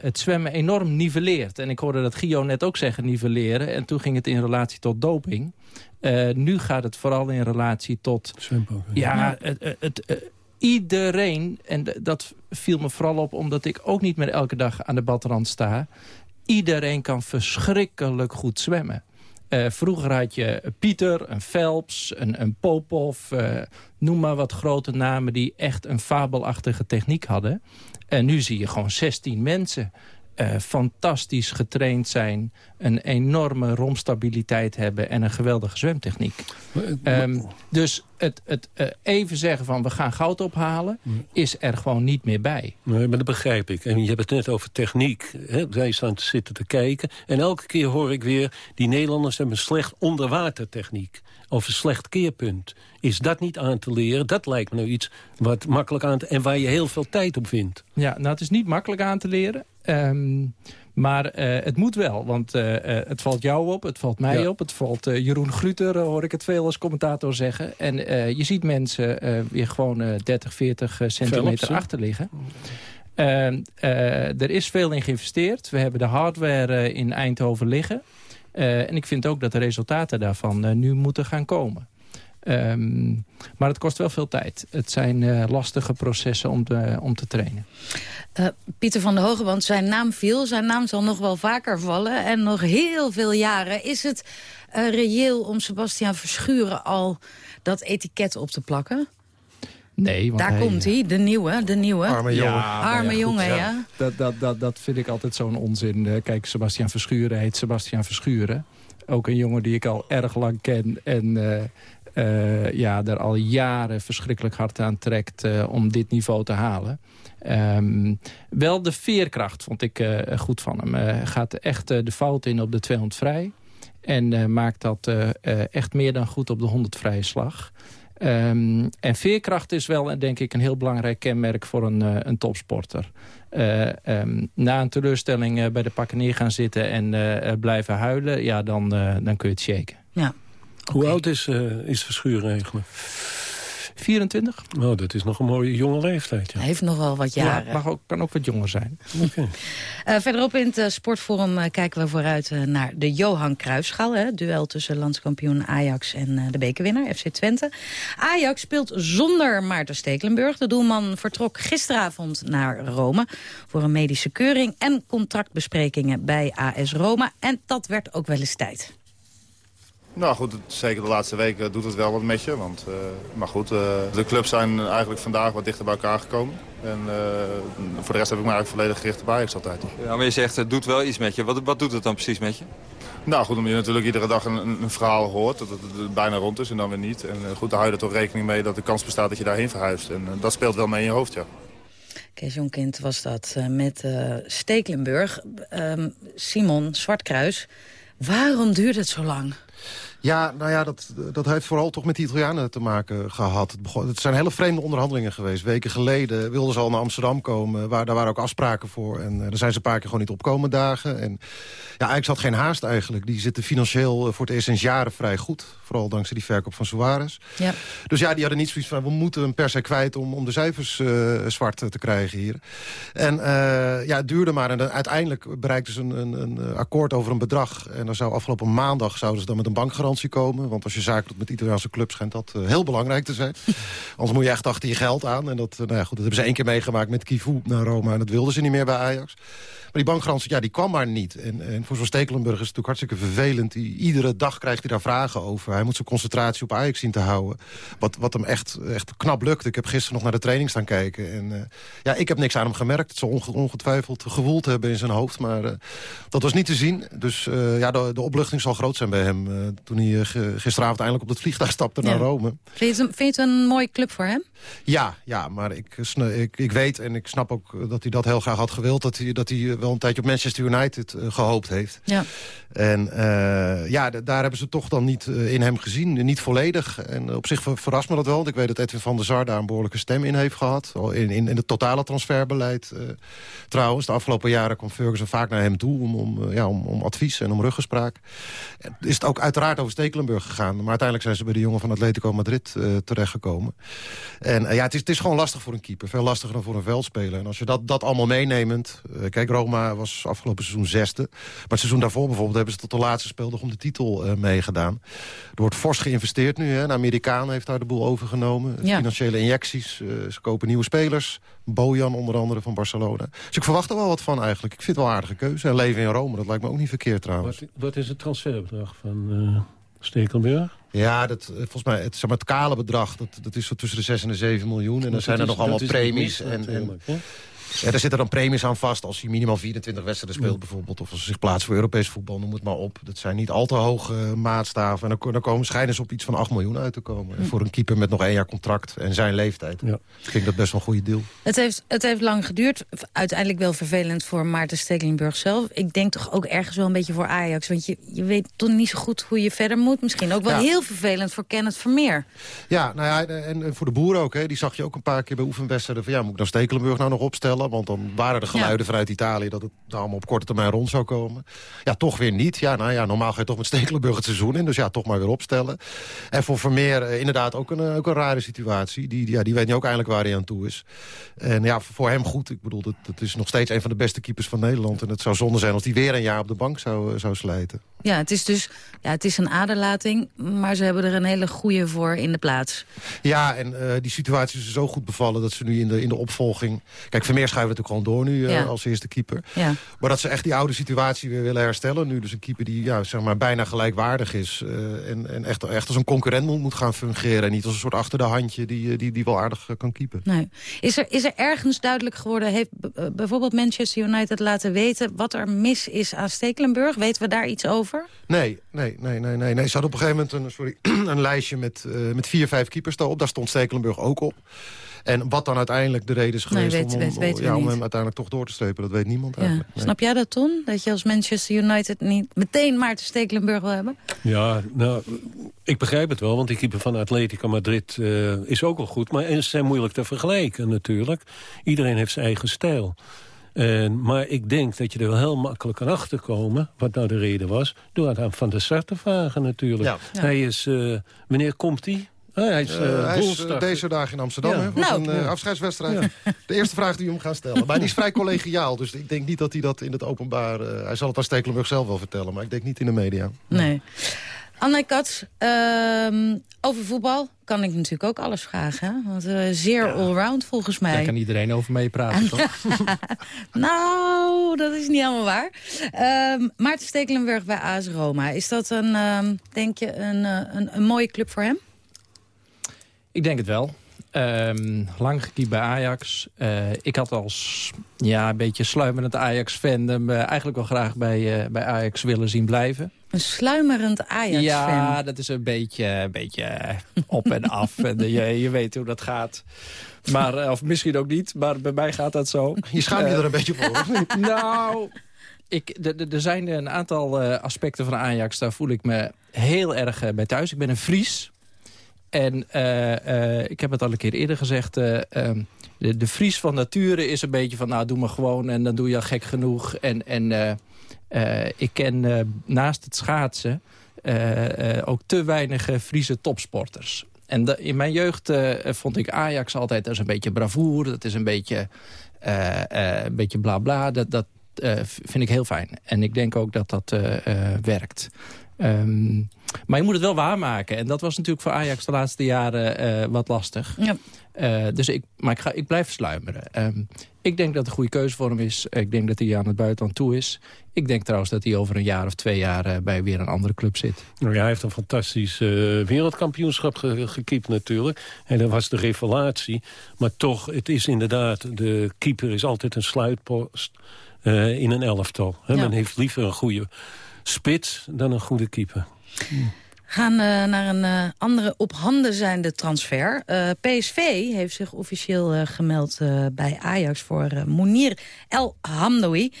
het zwemmen enorm nivelleert. En ik hoorde dat Gio net ook zeggen nivelleren. En toen ging het in relatie tot doping. Uh, nu gaat het vooral in relatie tot... Ja, het, het, eh, iedereen, en dat viel me vooral op... omdat ik ook niet meer elke dag aan de badrand sta... iedereen kan verschrikkelijk goed zwemmen. Uh, vroeger had je Pieter, een Phelps, een, een Popov... Uh, noem maar wat grote namen die echt een fabelachtige techniek hadden. En nu zie je gewoon 16 mensen uh, fantastisch getraind zijn... een enorme romstabiliteit hebben en een geweldige zwemtechniek. Um, dus het, het uh, even zeggen van we gaan goud ophalen... is er gewoon niet meer bij. Nee, maar dat begrijp ik. En je hebt het net over techniek. Hè? Wij staan te zitten te kijken. En elke keer hoor ik weer... die Nederlanders hebben slecht onderwatertechniek. Of een slecht keerpunt. Is dat niet aan te leren? Dat lijkt me nou iets wat makkelijk aan te... en waar je heel veel tijd op vindt. Ja, nou het is niet makkelijk aan te leren. Um, maar uh, het moet wel, want uh, uh, het valt jou op, het valt mij ja. op. Het valt Jeroen Gruter, hoor ik het veel als commentator zeggen. En je ziet mensen weer gewoon 30, 40 centimeter achter liggen. Ehm, er is veel in geïnvesteerd. We hebben de hardware in Eindhoven liggen. En ik vind ook dat de resultaten daarvan nu moeten gaan komen. Um, maar het kost wel veel tijd. Het zijn uh, lastige processen om te, om te trainen. Pieter van der Hogeband, zijn naam viel. Zijn naam zal nog wel vaker vallen. En nog heel veel jaren. Is het reëel om Sebastian Verschuren al dat etiket op te plakken? Nee, want Daar hij, komt hij, de nieuwe, de nieuwe. Arme jongen. Ja, Arme ja, jongen, ja. ja. Dat, dat, dat, dat vind ik altijd zo'n onzin. Kijk, Sebastian Verschuren heet Sebastian Verschuren. Ook een jongen die ik al erg lang ken. En uh, ja, daar al jaren verschrikkelijk hard aan trekt uh, om dit niveau te halen. Um, wel de veerkracht vond ik uh, goed van hem. gaat echt de fout in op de 200 vrij. En maakt dat echt meer dan goed op de 100 vrije slag. Um, en veerkracht is wel, denk ik, een heel belangrijk kenmerk voor een, een topsporter. Uh, um, na een teleurstelling uh, bij de pakken neer gaan zitten en uh, blijven huilen... ja, dan, dan kun je het shaken. Ja. Hoe oud is, uh, is Verschuren eigenlijk? 24. Oh, dat is nog een mooie jonge leeftijd. Ja. Hij heeft nog wel wat jaren. Ja, mag ook, kan ook wat jonger zijn. Okay. Uh, verderop in het uh, Sportforum uh, kijken we vooruit naar de Johan Cruijffschaal. Hè, duel tussen landskampioen Ajax en de bekerwinnaar FC Twente. Ajax speelt zonder Maarten Stekelenburg. De doelman vertrok gisteravond naar Rome voor een medische keuring... en contractbesprekingen bij AS Roma. En dat werd ook wel eens tijd. Nou goed, zeker de laatste weken doet het wel wat met je. Want, uh, maar goed, uh, de clubs zijn eigenlijk vandaag wat dichter bij elkaar gekomen. En uh, voor de rest heb ik me eigenlijk volledig gericht op Ajax altijd. Ja, maar je zegt het doet wel iets met je. Wat, wat doet het dan precies met je? Nou goed, omdat je natuurlijk iedere dag een, een verhaal hoort. Dat het, bijna rond is en dan weer niet. En goed, daar hou je er toch rekening mee dat de kans bestaat dat je daarheen verhuist. En dat speelt wel mee in je hoofd, ja. Kees Jonkind was dat met Stekelenburg. Ehm, Simon Zwartkruis, waarom duurt het zo lang? Ja, nou ja, dat, dat heeft vooral toch met die Italianen te maken gehad. Het, begon, het zijn hele vreemde onderhandelingen geweest. Weken geleden wilden ze al naar Amsterdam komen. Waar, daar waren ook afspraken voor. En uh, daar zijn ze een paar keer gewoon niet opkomen dagen. En ja, Ajax had geen haast eigenlijk. Die zitten financieel voor het eerst sinds jaren vrij goed. Vooral dankzij die verkoop van Suarez. Ja. Dus ja, die hadden niet zoiets van... we moeten hem per se kwijt om, om de cijfers uh, zwart te krijgen hier. En uh, ja, het duurde maar. En dan, uiteindelijk bereikten ze een, een, een, akkoord over een bedrag. En dan zou afgelopen maandag zouden ze dan met een bankgarantie komen. Want als je zaken doet met Italiaanse clubs schijnt dat heel belangrijk te zijn. Anders moet je echt achter je geld aan. En dat, nou ja, goed, dat hebben ze één keer meegemaakt met Kivu naar Roma. En dat wilden ze niet meer bij Ajax. Maar die bankgarantie, ja, die kwam maar niet. En, en voor zo'n Stekelenburg is het natuurlijk hartstikke vervelend. Die, iedere dag krijgt hij daar vragen over. Hij moet zijn concentratie op Ajax zien te houden. Wat, wat hem echt, echt knap lukt. Ik heb gisteren nog naar de training staan kijken. En uh, ja, ik heb niks aan hem gemerkt. Het zal ongetwijfeld gewoeld hebben in zijn hoofd. Maar dat was niet te zien. Dus ja, de, de, opluchting zal groot zijn bij hem. toen hij gisteravond eindelijk op het vliegtuig stapte ja. naar Rome. Vind je, het, vind je het een mooie club voor hem? Ja, ja maar ik, ik, ik weet en ik snap ook dat hij dat heel graag had gewild. Dat hij, dat hij wel een tijdje op Manchester United gehoopt heeft. Ja. En uh, ja, daar hebben ze toch dan niet in hem gezien. Niet volledig. En op zich verrast me dat wel. Want ik weet dat Edwin van der Sar daar een behoorlijke stem in heeft gehad. In, in, in het totale transferbeleid trouwens. De afgelopen jaren kwam Ferguson vaak naar hem toe... om, om, ja, om, om advies en om ruggespraak. Is het ook uiteraard over Stekelenburg gegaan. Maar uiteindelijk zijn ze bij de jongen van Atletico Madrid terechtgekomen. En ja, het is, het is gewoon lastig voor een keeper. Veel lastiger dan voor een veldspeler. En als je dat, dat allemaal meeneemt... kijk, Roma was afgelopen seizoen zesde. Maar het seizoen daarvoor bijvoorbeeld hebben ze tot de laatste speeldag om de titel uh, meegedaan. Er wordt fors geïnvesteerd nu. Hè. Een Amerikaan heeft daar de boel overgenomen. Ja. Financiële injecties. Uh, ze kopen nieuwe spelers. Bojan onder andere van Barcelona. Dus ik verwacht er wel wat van eigenlijk. Ik vind het wel een aardige keuze. En leven in Rome, dat lijkt me ook niet verkeerd trouwens. Wat, wat is het transferbedrag van uh, Stekelberg? Ja, dat, volgens mij, het, zeg maar, het kale bedrag, dat, dat is zo tussen de 6 en de 7 miljoen. En dan zijn er nog allemaal premies. En, en, ja, er zitten dan premies aan vast als hij minimaal 24 wedstrijden speelt bijvoorbeeld. Of als ze zich plaatst voor Europees voetbal, noem het maar op. Dat zijn niet al te hoge maatstaven. En dan, dan komen schijnen ze op iets van 8 miljoen uit te komen. voor een keeper met nog één jaar contract en zijn leeftijd. Ja. Ik vind dat best wel een goede deal. Het heeft, het heeft lang geduurd. Uiteindelijk wel vervelend voor Maarten Stekelenburg zelf. Ik denk toch ook ergens wel een beetje voor Ajax. Want je, je weet toch niet zo goed hoe je verder moet. Misschien ook wel heel vervelend voor Kenneth Vermeer. Ja, nou ja, en, voor de boer ook. Hè. Die zag je ook een paar keer bij oefenwedstrijden. Van, ja, moet ik dan Stekelenburg nou nog opstellen? Want dan waren de geluiden vanuit Italië... dat het allemaal op korte termijn rond zou komen. Ja, toch weer niet. Ja, nou ja, normaal ga je toch met Stekelenburg het seizoen in. Dus ja, toch maar weer opstellen. En voor Vermeer uh, inderdaad ook een, ook een rare situatie. Die, ja, die weet niet ook eindelijk waar hij aan toe is. En ja, voor hem goed. Ik bedoel, het, is nog steeds een van de beste keepers van Nederland. En het zou zonde zijn als hij weer een jaar op de bank zou, eh, zou slijten. Ja, het is dus ja, het is een aderlating, maar ze hebben er een hele goede voor in de plaats. Ja, en uh, die situatie is zo goed bevallen dat ze nu in de, in de opvolging... Kijk, Vermeer schuiven natuurlijk gewoon door nu ja. als eerste keeper. Ja. Maar dat ze echt die oude situatie weer willen herstellen. Nu dus een keeper die ja, zeg maar, bijna gelijkwaardig is. Uh, en en echt, echt als een concurrent moet, gaan fungeren. En niet als een soort achter de handje die, die, die wel aardig kan keepen. Nee. Is, er, is er ergens duidelijk geworden... heeft bijvoorbeeld Manchester United laten weten... wat er mis is aan Stekelenburg? Weten we daar iets over? Nee, nee, nee, nee, nee. nee. Ze hadden op een gegeven moment een, sorry, een lijstje met, uh, met vier, vijf keepers daarop. Daar stond Stekelenburg ook op. En wat dan uiteindelijk de reden is geweest nee, weet, om, om, weet, ja, om hem uiteindelijk toch door te strepen, dat weet niemand eigenlijk. Nee. Snap jij dat, Ton? Dat je als Manchester United niet meteen Maarten Stekelenburg wil hebben? Ja, nou, ik begrijp het wel, want die keeper van Atletico Madrid uh, is ook wel goed. Maar ze zijn moeilijk te vergelijken natuurlijk. Iedereen heeft zijn eigen stijl. En, maar ik denk dat je er wel heel makkelijk kan achterkomen... wat nou de reden was, door het aan Van der Sar te vragen natuurlijk. Ja. Hij is... Uh, wanneer komt hij? Hij is, uh, hij is uh, deze dag in Amsterdam. Ja. Was nou, een uh, afscheidswedstrijd. De eerste vraag die we hem gaan stellen. Maar die is vrij collegiaal. Dus ik denk niet dat hij dat in het openbaar... hij zal het aan Stekelenburg zelf wel vertellen. Maar ik denk niet in de media. Nee. Anne Katz, um, over voetbal kan ik natuurlijk ook alles vragen. Hè? Want uh, zeer ja. allround volgens mij. Daar kan iedereen over meepraten, toch? nou, dat is niet helemaal waar. Um, Maarten Stekelenburg bij AS Roma. Is dat een, um, denk je, een, een, een mooie club voor hem? Ik denk het wel. Um, lang gekiept bij Ajax. Uh, ik had als ja, een beetje sluimerend Ajax-fan... hem uh, eigenlijk wel graag bij, uh, bij Ajax willen zien blijven. Een sluimerend Ajax-fan? Ja, dat is een beetje, een beetje op en af. en je, je weet hoe dat gaat. Maar, of misschien ook niet, maar bij mij gaat dat zo. Je schaamt je er een beetje voor, Nou, er zijn een aantal aspecten van Ajax... daar voel ik me heel erg bij thuis. Ik ben een Fries... En uh, uh, ik heb het al een keer eerder gezegd... Uh, um, de, de Fries van nature is een beetje van... nou, doe maar gewoon en dan doe je al gek genoeg. En, en ik ken naast het schaatsen... ook te weinig Friese topsporters. En in mijn jeugd vond ik Ajax altijd als een beetje bravoer. Dat is een beetje, een beetje bla bla. Dat, dat vind ik heel fijn. En ik denk ook dat dat werkt. Um, Maar je moet het wel waarmaken. En dat was natuurlijk voor Ajax de laatste jaren wat lastig. Ja. dus ik, maar ik, ga, ik blijf sluimeren. Ehm, ik denk dat het een goede keuze voor hem is. Ik denk dat hij aan het buitenland toe is. Ik denk trouwens dat hij over een jaar of twee jaar bij weer een andere club zit. Nou ja, hij heeft een fantastisch wereldkampioenschap ge gekiept natuurlijk. En dat was de revelatie. Maar toch, het is inderdaad, de keeper is altijd een sluitpost uh, in een elftal. Ja. Men heeft liever een goede spits dan een goede keeper. gaan uh, naar een uh, andere op handen zijnde transfer. Uh, PSV heeft zich officieel gemeld bij Ajax voor Mounir El Hamdoui.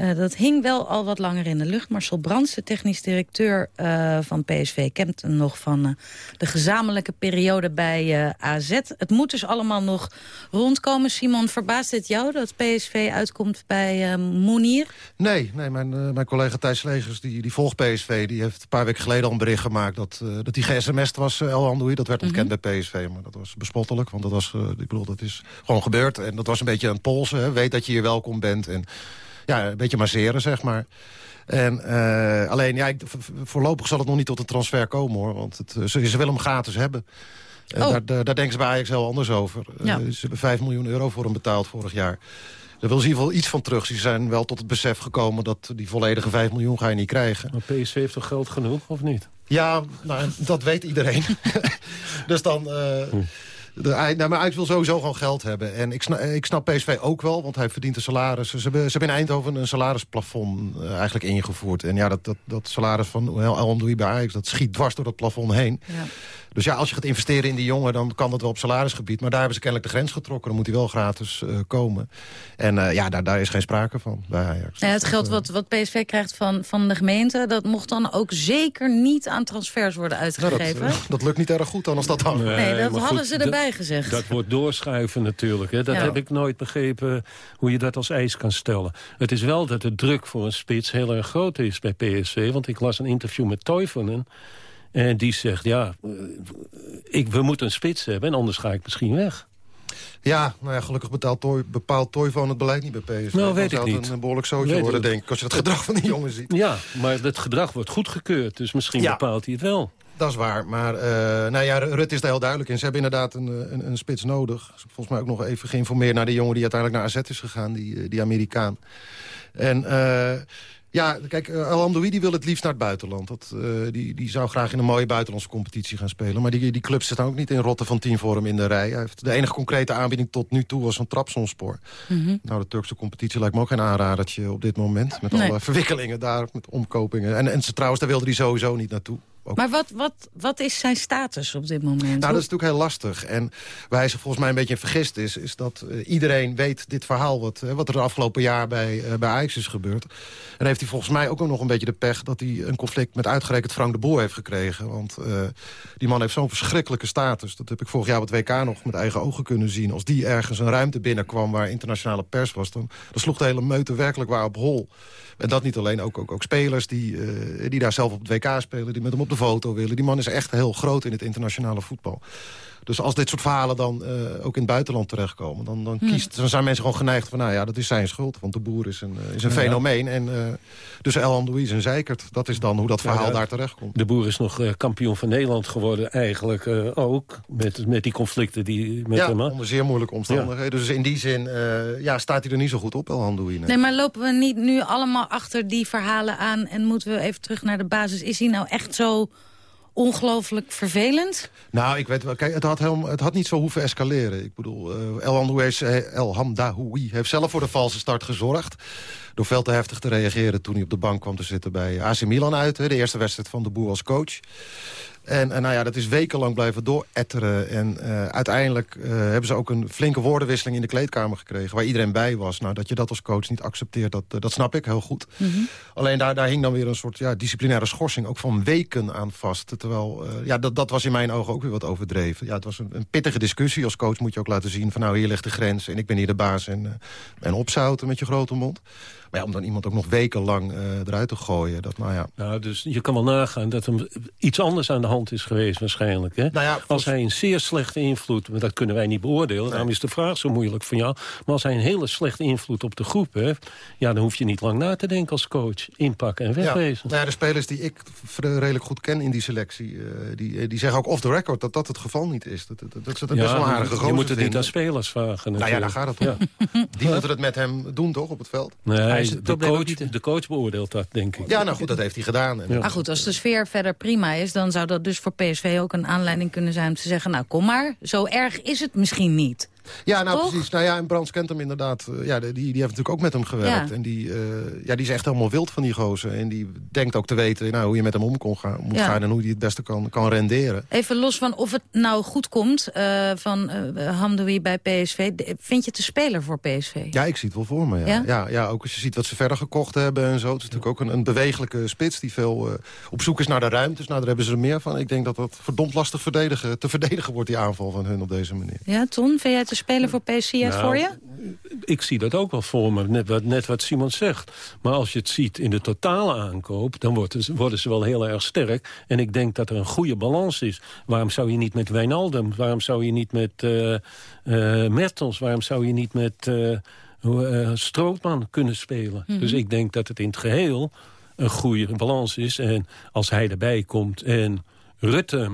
Uh, dat hing wel al wat langer in de lucht. Marcel Brands, de technisch directeur uh, van PSV... kent hem nog van uh, de gezamenlijke periode bij AZ. Het moet dus allemaal nog rondkomen. Simon, verbaast dit jou dat PSV uitkomt bij Moenier? Nee, nee mijn, mijn collega Thijs Legers die, die volgt PSV. Die heeft een paar weken geleden al een bericht gemaakt... dat, dat die ge-sms'd was, El Andoui. Dat werd ontkend mm bij PSV, maar dat was bespottelijk. Want dat, was, ik bedoel, dat is gewoon gebeurd. En dat was een beetje een polsen. Weet dat je hier welkom bent en ja, een beetje masseren, zeg maar. En uh, alleen, ja, ik, voorlopig zal het nog niet tot een transfer komen, hoor. Want het, ze, ze willen hem gratis hebben. Uh, daar, daar, daar, denken ze bij Ajax heel anders over. Ja. Uh, ze hebben 5 miljoen euro voor hem betaald vorig jaar. Daar wil ze in ieder geval iets van terug. Ze zijn wel tot het besef gekomen dat die volledige 5 miljoen ga je niet krijgen. Maar PSV heeft toch geld genoeg, of niet? Ja, nou, dat weet iedereen. dus dan... Hm. De, nou, maar Ajax wil sowieso gewoon geld hebben. En ik snap, ik snap PSV ook wel, want hij verdient een salaris. Ze hebben, ze in Eindhoven een salarisplafond uh, eigenlijk ingevoerd. En ja, dat, dat, dat salaris van El Amdoui bij dat schiet dwars door dat plafond heen. Ja. Dus ja, als je gaat investeren in die jongen, dan kan dat wel op salarisgebied. Maar daar hebben ze kennelijk de grens getrokken. Dan moet hij wel gratis uh, komen. En uh, ja, daar, daar is geen sprake van bij Ajax. Ja, het geld wat, wat PSV krijgt van, van de gemeente... dat mocht dan ook zeker niet aan transfers worden uitgegeven. Dat, dat, lukt niet erg goed dan als dat dan... Nee, nee dat hadden ze erbij gezegd. Dat wordt doorschuiven natuurlijk. Hè. Dat ja. heb ik nooit begrepen hoe je dat als eis kan stellen. Het is wel dat de druk voor een spits heel erg groot is bij PSV. Want ik las een interview met Toivonen... En die zegt, ja, eh, ik, we moeten een spits hebben... en anders ga ik misschien weg. Ja, nou ja, gelukkig betaalt Toy, bepaalt van het beleid niet bij PSV. Nou, weet ik niet. Een behoorlijk zootje worden, denk ik, als je het gedrag van die jongen ziet. Ja, maar het gedrag wordt goedgekeurd, dus misschien bepaalt hij het wel. Dat is waar, maar uh, nou ja, Rut is er heel duidelijk in. Ze hebben inderdaad een, een, een spits nodig. Volgens mij ook nog even geïnformeerd naar de jongen die uiteindelijk naar AZ is gegaan, die, eh, die Amerikaan. En... Uh, ja, kijk, uh, Al die wil het liefst naar het buitenland. Dat, uh, die, die zou graag in een mooie buitenlandse competitie gaan spelen. Maar die, die clubs zitten ook niet in rotte van tien voor hem in de rij. Hij heeft de enige concrete aanbieding tot nu toe was een trapsonspoor. Mm -hmm. Nou, de Turkse competitie lijkt me ook geen aanradertje op dit moment. Met nee. alle verwikkelingen daar, met omkopingen. En, en trouwens, daar wilde hij sowieso niet naartoe. Ook. Maar wat, wat, wat is zijn status op dit moment? Nou, dat is natuurlijk heel lastig. En waar hij zich volgens mij een beetje vergist is... is dat uh, iedereen weet dit verhaal... wat, uh, wat er de afgelopen jaar bij, uh, bij Ajax is gebeurd. En heeft hij volgens mij ook nog een beetje de pech... dat hij een conflict met uitgerekend Frank de Boer heeft gekregen. Want die man heeft zo'n verschrikkelijke status. Dat heb ik vorig jaar op het WK nog met eigen ogen kunnen zien. Als die ergens een ruimte binnenkwam waar internationale pers was... dan, dan sloeg de hele meute werkelijk waar op hol. En dat niet alleen, ook, ook, ook spelers die, uh, die daar zelf op het WK spelen... die met hem op de foto willen. Die man is echt heel groot in het internationale voetbal. Dus als dit soort verhalen dan uh, ook in het buitenland terechtkomen... Dan, dan, kiest, dan zijn mensen gewoon geneigd van... nou ja, dat is zijn schuld, want de boer is een, is een ja. fenomeen. En uh, dus El Andouis en Zeikert, dat is dan hoe dat verhaal ja, daar terechtkomt. De boer is nog kampioen van Nederland geworden eigenlijk ook... met, met die conflicten die met ja, hem... onder zeer moeilijke omstandigheden. Dus in die zin ja, staat hij er niet zo goed op, El Andouis. Nee. nee, maar lopen we niet nu allemaal achter die verhalen aan... en moeten we even terug naar de basis? Is hij nou echt zo ongelooflijk vervelend? Nou, ik weet wel. Kijk, het had, het had niet zo hoeven escaleren. Ik bedoel, uh, El, Andoues, El Hamdahoui heeft zelf voor de valse start gezorgd. Door veel te heftig te reageren toen hij op de bank kwam te zitten bij AC Milan uit. De eerste wedstrijd van de Boer als coach. En, en nou ja, dat is wekenlang blijven dooretteren. En uh, uiteindelijk uh, hebben ze ook een flinke woordenwisseling in de kleedkamer gekregen... waar iedereen bij was. Nou, dat je dat als coach niet accepteert, dat, uh, dat snap ik heel goed. Mm -hmm. Alleen daar, daar hing dan weer een soort ja, disciplinaire schorsing... ook van weken aan vast. Terwijl, ja, dat, dat was in mijn ogen ook weer wat overdreven. Ja, het was een, een, pittige discussie. Als coach moet je ook laten zien van... nou, hier ligt de grens en ik ben hier de baas en, en opzouten met je grote mond. Maar ja, om dan iemand ook nog wekenlang uh, eruit te gooien, dat nou ja. Nou, dus je kan wel nagaan dat er iets anders aan de hand is geweest waarschijnlijk. Hè? Nou ja, als hij een zeer slechte invloed, maar dat kunnen wij niet beoordelen... Nee. daarom is de vraag zo moeilijk van jou. Maar als hij een hele slechte invloed op de groep heeft... ja, dan hoef je niet lang na te denken als coach. Inpakken en wegwezen. Ja, nou ja, de spelers die ik redelijk goed ken in die selectie... Uh, die, die zeggen ook off the record dat dat het geval niet is. Dat, dat, dat ze best wel aardige Je moet het niet aan spelers vragen. Natuurlijk. Nou ja, daar gaat het om. Die moeten het met hem doen, toch, op het veld? Nee, de, coach, de coach beoordeelt dat, denk ik. Ja, nou goed, dat heeft hij gedaan. En Maar goed, als de sfeer verder prima is... dan zou dat dus voor PSV ook een aanleiding kunnen zijn om te zeggen... nou, kom maar, zo erg is het misschien niet. Ja, nou precies. Nou ja, en Brands kent hem inderdaad. Uh, ja, die, die heeft natuurlijk ook met hem gewerkt. En die, uh, ja, die is echt helemaal wild van die gozer. En die denkt ook te weten nou, hoe je met hem om kon gaan, moet gaan... en hoe hij het beste kan, kan renderen. Even los van of het nou goed komt uh, van Hamdoui bij PSV. Vind je het een speler voor PSV? Ja, ik zie het wel voor me. Ja. Ja? ja? Ja, ook als je ziet wat ze verder gekocht hebben en zo. Het is natuurlijk ook een, een bewegelijke spits die veel op zoek is naar de ruimtes. Nou, daar hebben ze er meer van. Ik denk dat dat verdomd lastig verdedigen, te verdedigen wordt, die aanval van hun op deze manier. Ja, Ton, vind jij spelen voor PSV nou, voor je? Ik zie dat ook wel voor me, net wat, net wat Simon zegt. Maar als je het ziet in de totale aankoop... dan worden ze, worden ze wel heel erg sterk. En ik denk dat er een goede balans is. Waarom zou je niet met Wijnaldum? Waarom zou je niet met uh, uh, Mertens? Waarom zou je niet met uh, Strootman kunnen spelen? Mhm. Dus ik denk dat het in het geheel een goede balans is. En als hij erbij komt en Rutte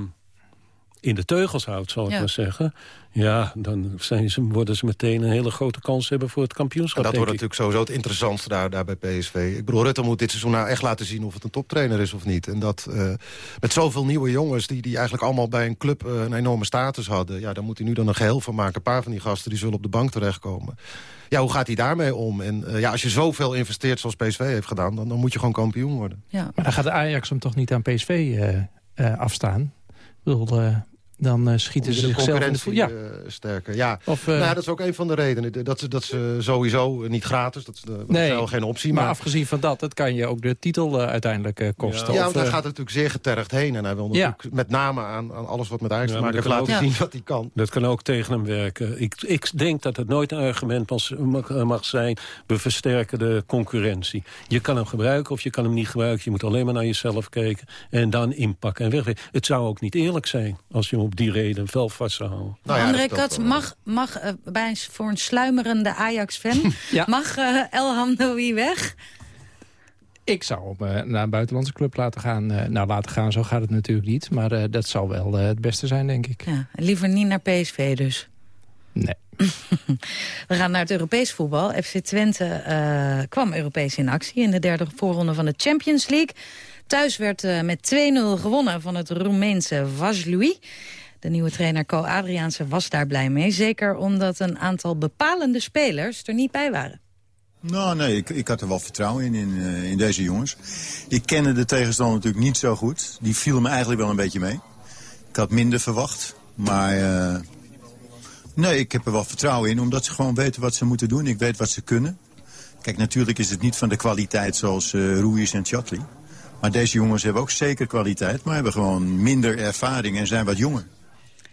in de teugels houdt, zal ik maar zeggen... Ja, dan zijn ze, worden ze meteen een hele grote kans hebben voor het kampioenschap. En dat wordt natuurlijk sowieso het interessantste daar, daar bij PSV. Ik bedoel, Rutte moet dit seizoen nou echt laten zien of het een toptrainer is of niet. En dat uh, met zoveel nieuwe jongens die, die eigenlijk allemaal bij een club uh, een enorme status hadden... ja, daar moet hij nu dan een geheel van maken. Een paar van die gasten die zullen op de bank terechtkomen. Ja, hoe gaat hij daarmee om? En uh, ja, als je zoveel investeert zoals PSV heeft gedaan... dan, dan moet je gewoon kampioen worden. Ja. Maar dan gaat de Ajax hem toch niet aan PSV afstaan? Ik bedoel, dan uh, schieten ze zichzelf in de Ja. Uh, sterker. Ja. Of, uh, nou, ja, dat is ook een van de redenen. Dat ze, dat ze sowieso niet gratis, dat is, nee, geen optie. Maar, maar, afgezien van dat, dat kan je ook de titel uiteindelijk kosten. Ja, ja want daar gaat het natuurlijk zeer getergd heen. En hij wil natuurlijk met name aan, aan alles wat met Ajax te maken heeft laten zien wat hij kan. Dat kan ook tegen hem werken. Ik, ik denk dat het nooit een argument mag zijn... we versterken de concurrentie. Je kan hem gebruiken of je kan hem niet gebruiken. Je moet alleen maar naar jezelf kijken en dan inpakken en wegwerken. Het zou ook niet eerlijk zijn als je hem op die reden wel vast te houden. Nou ja, André Kat, mag, mag uh, bij, voor een sluimerende Ajax-fan... mag uh, El Hamdoui weg? Ik zou hem uh, naar een buitenlandse club laten gaan. nou, laten gaan, zo gaat het natuurlijk niet. Maar dat zal wel het beste zijn, denk ik. Ja, liever niet naar PSV dus? Nee. We gaan naar het Europees voetbal. FC Twente kwam Europees in actie in de derde voorronde van de Champions League. Thuis werd met 2-0 gewonnen van het Roemeense Vaslui. De nieuwe trainer Co Adriaanse was daar blij mee. Zeker omdat een aantal bepalende spelers er niet bij waren. Nou, nee, ik, ik had er wel vertrouwen in, in, uh, in, deze jongens. Ik kende de tegenstander natuurlijk niet zo goed. Die viel me eigenlijk wel een beetje mee. Ik had minder verwacht, maar... Uh, nee, ik heb er wel vertrouwen in, omdat ze gewoon weten wat ze moeten doen. Ik weet wat ze kunnen. Kijk, natuurlijk is het niet van de kwaliteit zoals uh, en Chatley. Maar deze jongens hebben ook zeker kwaliteit, maar hebben gewoon minder ervaring en zijn wat jonger.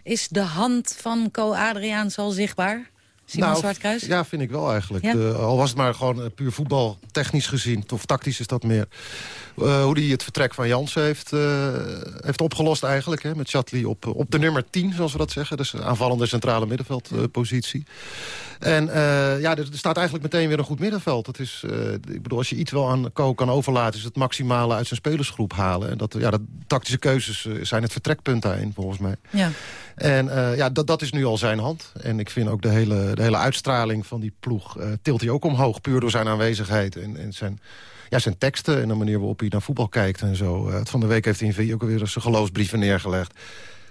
Is de hand van Co Adriaans al zichtbaar? Simon nou, Zwartkruis? Ja, vind ik wel eigenlijk. Ja. al was het maar gewoon uh, puur voetbal, technisch gezien. Of tactisch is dat meer. Uh, hoe hij het vertrek van Jans heeft, uh, heeft opgelost eigenlijk. Hè, met Chatley op, op de nummer 10, zoals we dat zeggen. Dus aanvallende centrale middenveldpositie. en ja, er, staat eigenlijk meteen weer een goed middenveld. Dat is, ik bedoel, als je iets wel aan Co kan overlaten... is het maximale uit zijn spelersgroep halen. En dat, ja, dat, tactische keuzes zijn het vertrekpunt daarin, volgens mij. Ja. En uh, ja, dat, dat is nu al zijn hand. En ik vind ook de hele, de hele uitstraling van die ploeg... Uh, tilt hij ook omhoog, puur door zijn aanwezigheid en, en zijn, ja, zijn teksten... en de manier waarop hij naar voetbal kijkt en zo. Uh, van de week heeft hij ook weer zijn geloofsbrieven neergelegd.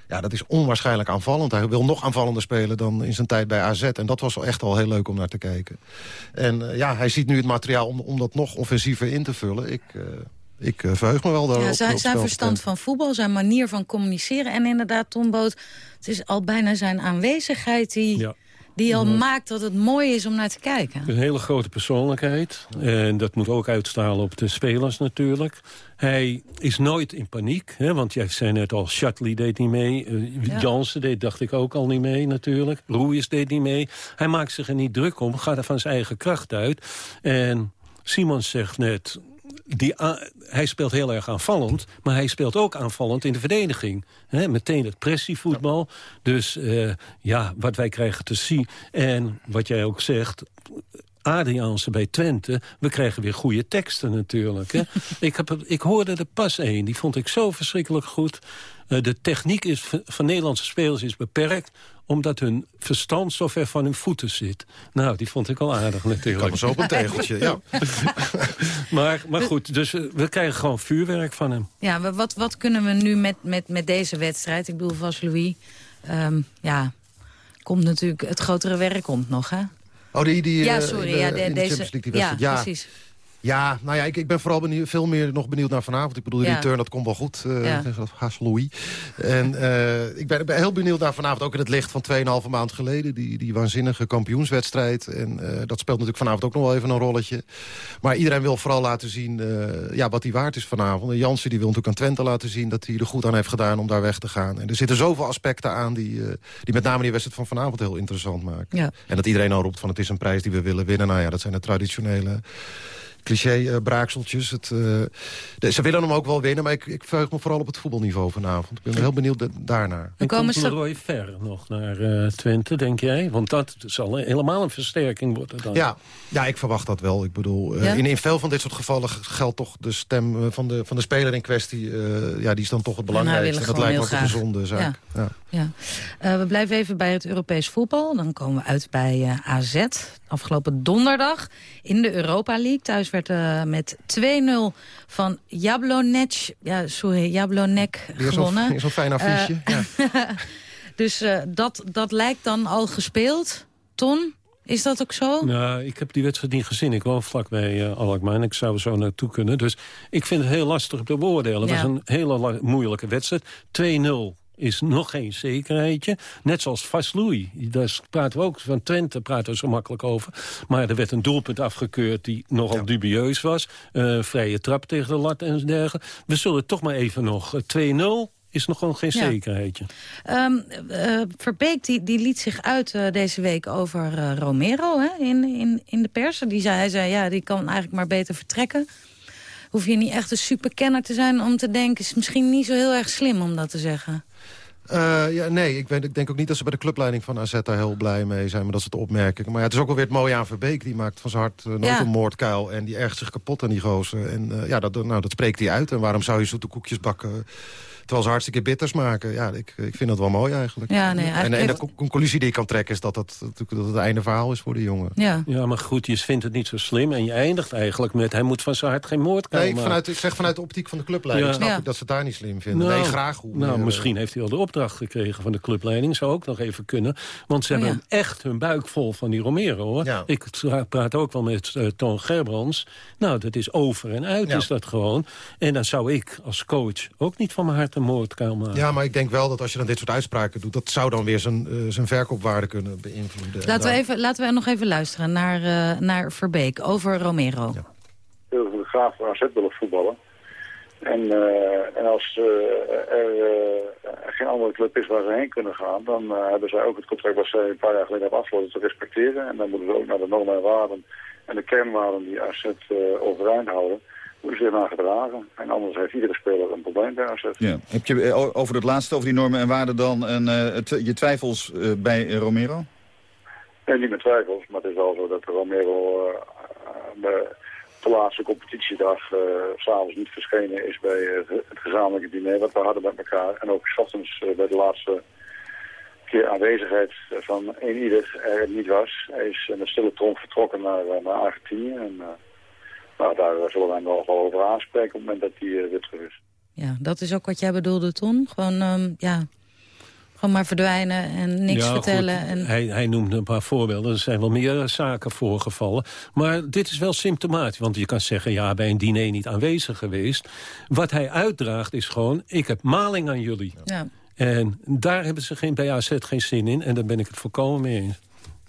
Ja, dat is onwaarschijnlijk aanvallend. Hij wil nog aanvallender spelen dan in zijn tijd bij AZ. En dat was wel echt al heel leuk om naar te kijken. En ja, hij ziet nu het materiaal om, om dat nog offensiever in te vullen. Ik ik uh, verheug me wel daarop. Ja, zijn, zijn verstand van voetbal, zijn manier van communiceren. En inderdaad, Tom Boot, het is al bijna zijn aanwezigheid die... Die al maakt dat het mooi is om naar te kijken. Een hele grote persoonlijkheid. En dat moet ook uitstralen op de spelers natuurlijk. Hij is nooit in paniek. Hè, want jij zei net al, Shatley deed niet mee. Uh, Jansen deed, dacht ik, ook al niet mee natuurlijk. Roeiers deed niet mee. Hij maakt zich er niet druk om. Gaat er van zijn eigen kracht uit. En Simon zegt net, die hij speelt heel erg aanvallend, maar hij speelt ook aanvallend in de verdediging. He, meteen het pressievoetbal. Dus uh, ja, wat wij krijgen te zien. En wat jij ook zegt, Adriaanse bij Twente. We krijgen weer goede teksten natuurlijk. Hè. ik, heb, ik hoorde er pas één, die vond ik zo verschrikkelijk goed. Uh, de techniek is, van Nederlandse spelers is beperkt omdat hun verstand zo ver van hun voeten zit. Nou, die vond ik al aardig natuurlijk. Kan zo op een tegeltje, ja. maar, maar goed, dus eh, we krijgen gewoon vuurwerk van hem. Ja, wat, wat kunnen we nu met, met, met deze wedstrijd? Ik bedoel, Vas Louis, um, ja, komt natuurlijk, het grotere werk komt nog, hè? Oh, die, die, ja, eh, sorry, ja, de, deze, ja, ja, precies. Ja, nou ja, ik, ik ben vooral benieuwd, veel meer nog benieuwd naar vanavond. Ik bedoel, de return, dat komt wel goed. Uh, ja. Louis. En uh, ik ben, ben, heel benieuwd naar vanavond, ook in het licht van 2,5 maand geleden. Die, die waanzinnige kampioenswedstrijd. En uh, dat speelt natuurlijk vanavond ook nog wel even een rolletje. Maar iedereen wil vooral laten zien ja, wat hij waard is vanavond. En Jansen die wil natuurlijk aan Twente laten zien dat hij er goed aan heeft gedaan om daar weg te gaan. En er zitten zoveel aspecten aan die, die met name die wedstrijd van vanavond heel interessant maken. Ja. En dat iedereen al roept van het is een prijs die we willen winnen. Nou ja, dat zijn de traditionele cliché-braakseltjes. Uh, ze willen hem ook wel winnen, maar ik, ik verheug me vooral op het voetbalniveau vanavond. Ik ben heel benieuwd daarnaar. En komt Leroy ver nog naar uh, Twente, denk jij? Want dat zal helemaal een versterking worden dan. Ja, ja ik verwacht dat wel. Ik bedoel, uh, ja? in, in veel van dit soort gevallen geldt toch de stem van de, van de speler in kwestie. ja, die is dan toch het belangrijkste. dat lijkt me ook een gezonde zaak. Ja. ja. We blijven even bij het Europees voetbal. Dan komen we uit bij AZ. Afgelopen donderdag in de Europa League. Thuis werd uh, met 2-0 van Jablonec, ja, sorry, Jablonek gewonnen. Is zo'n fijn affiche. Uh, ja. dus uh, dat, dat lijkt dan al gespeeld. Ton, is dat ook zo? Nou, ik heb die wedstrijd niet gezien. Ik woon vlakbij uh, Alkmaar en ik zou zo naartoe kunnen. Dus ik vind het heel lastig te beoordelen. Het ja. was een hele moeilijke wedstrijd. 2-0 is nog geen zekerheidje. Net zoals Vaslui. Daar praten we ook van Twente praten we zo makkelijk over. Maar er werd een doelpunt afgekeurd die nogal ja. dubieus was. Uh, vrije trap tegen de lat en dergelijke. We zullen toch maar even nog 2-0 is nog gewoon geen ja. zekerheidje. Um, uh, Verbeek die, die liet zich uit uh, deze week over uh, Romero hè, in, in, in de pers. Die zei, hij zei, ja, die kan eigenlijk maar beter vertrekken. Hoef je niet echt een superkenner te zijn om te denken... is misschien niet zo heel erg slim om dat te zeggen. Uh, ja, nee, ik, weet, ik denk ook niet dat ze bij de clubleiding van AZ daar heel blij mee zijn. Maar dat is het opmerken. Maar ja, het is ook wel weer het mooie aan Verbeek. Die maakt van zijn hart uh, nooit ja. een moordkuil. En die ergt zich kapot aan die gozer. En uh, ja, dat, nou, dat spreekt hij uit. En waarom zou je zoete koekjes bakken... Terwijl ze hartstikke bitters maken. Ja, ik, ik vind dat wel mooi eigenlijk. Ja, nee, en, en, de conclusie die ik kan trekken is dat dat, dat het einde verhaal is voor de jongen. Ja. ja, maar goed, je vindt het niet zo slim. En je eindigt eigenlijk met hij moet van zijn hart geen moord komen. Nee, vanuit, ik zeg vanuit de optiek van de clubleiding. Ja. Snap ja. ik dat ze het daar niet slim vinden. Nou, nee, graag hoe. Nou, misschien heeft hij al de opdracht gekregen van de clubleiding. Zou ook nog even kunnen. Want ze oh, hebben ja. echt hun buik vol van die Romero. Hoor. Ja. Ik praat ook wel met uh, Toon Gerbrands. Nou, dat is over en uit is dat gewoon. En dan zou ik als coach ook niet van mijn hart een moordkuil maken. Ja, maar ik denk wel dat als je dan dit soort uitspraken doet... dat zou dan weer zijn, uh, zijn verkoopwaarde kunnen beïnvloeden. Laten we, even, laten we nog even luisteren naar, uh, naar Verbeek over Romero. Ja. Heel veel graag voor AZ willen voetballen. En, uh, en als er geen andere club is waar ze heen kunnen gaan... dan hebben zij ook het contract wat zij een paar jaar geleden hebben afgesloten te respecteren. En dan moeten ze ook naar de normen en waarden en de kernwaarden die AZ overeind houden moeten zich aan gedragen. En anders heeft iedere speler een probleem bij AZ. Ja. Heb je over het laatste, over die normen en waarden dan, en, uh, je twijfels uh, bij Romero? Nee, niet met twijfels, maar het is wel zo dat Romero de, de laatste competitiedag s'avonds niet verschenen is bij het gezamenlijke diner wat we hadden met elkaar. En ook s ochtends bij de laatste keer aanwezigheid van een ieder er niet was. Hij is een stille tronk vertrokken naar, naar Argentinië. En, nou, daar zullen wij nog wel over aanspreken op het moment dat hij uh, weer terug is. Ja, dat is ook wat jij bedoelde, Ton? Gewoon, um, ja, gewoon maar verdwijnen en niks ja, vertellen. Goed, en... hij, hij noemde een paar voorbeelden. Er zijn wel meer zaken voorgevallen. Maar dit is wel symptomatisch. Want je kan zeggen, ja, bij een diner niet aanwezig geweest. Wat hij uitdraagt is gewoon, ik heb maling aan jullie. Ja. En daar hebben ze geen, bij AZ geen zin in. En daar ben ik het volkomen mee eens.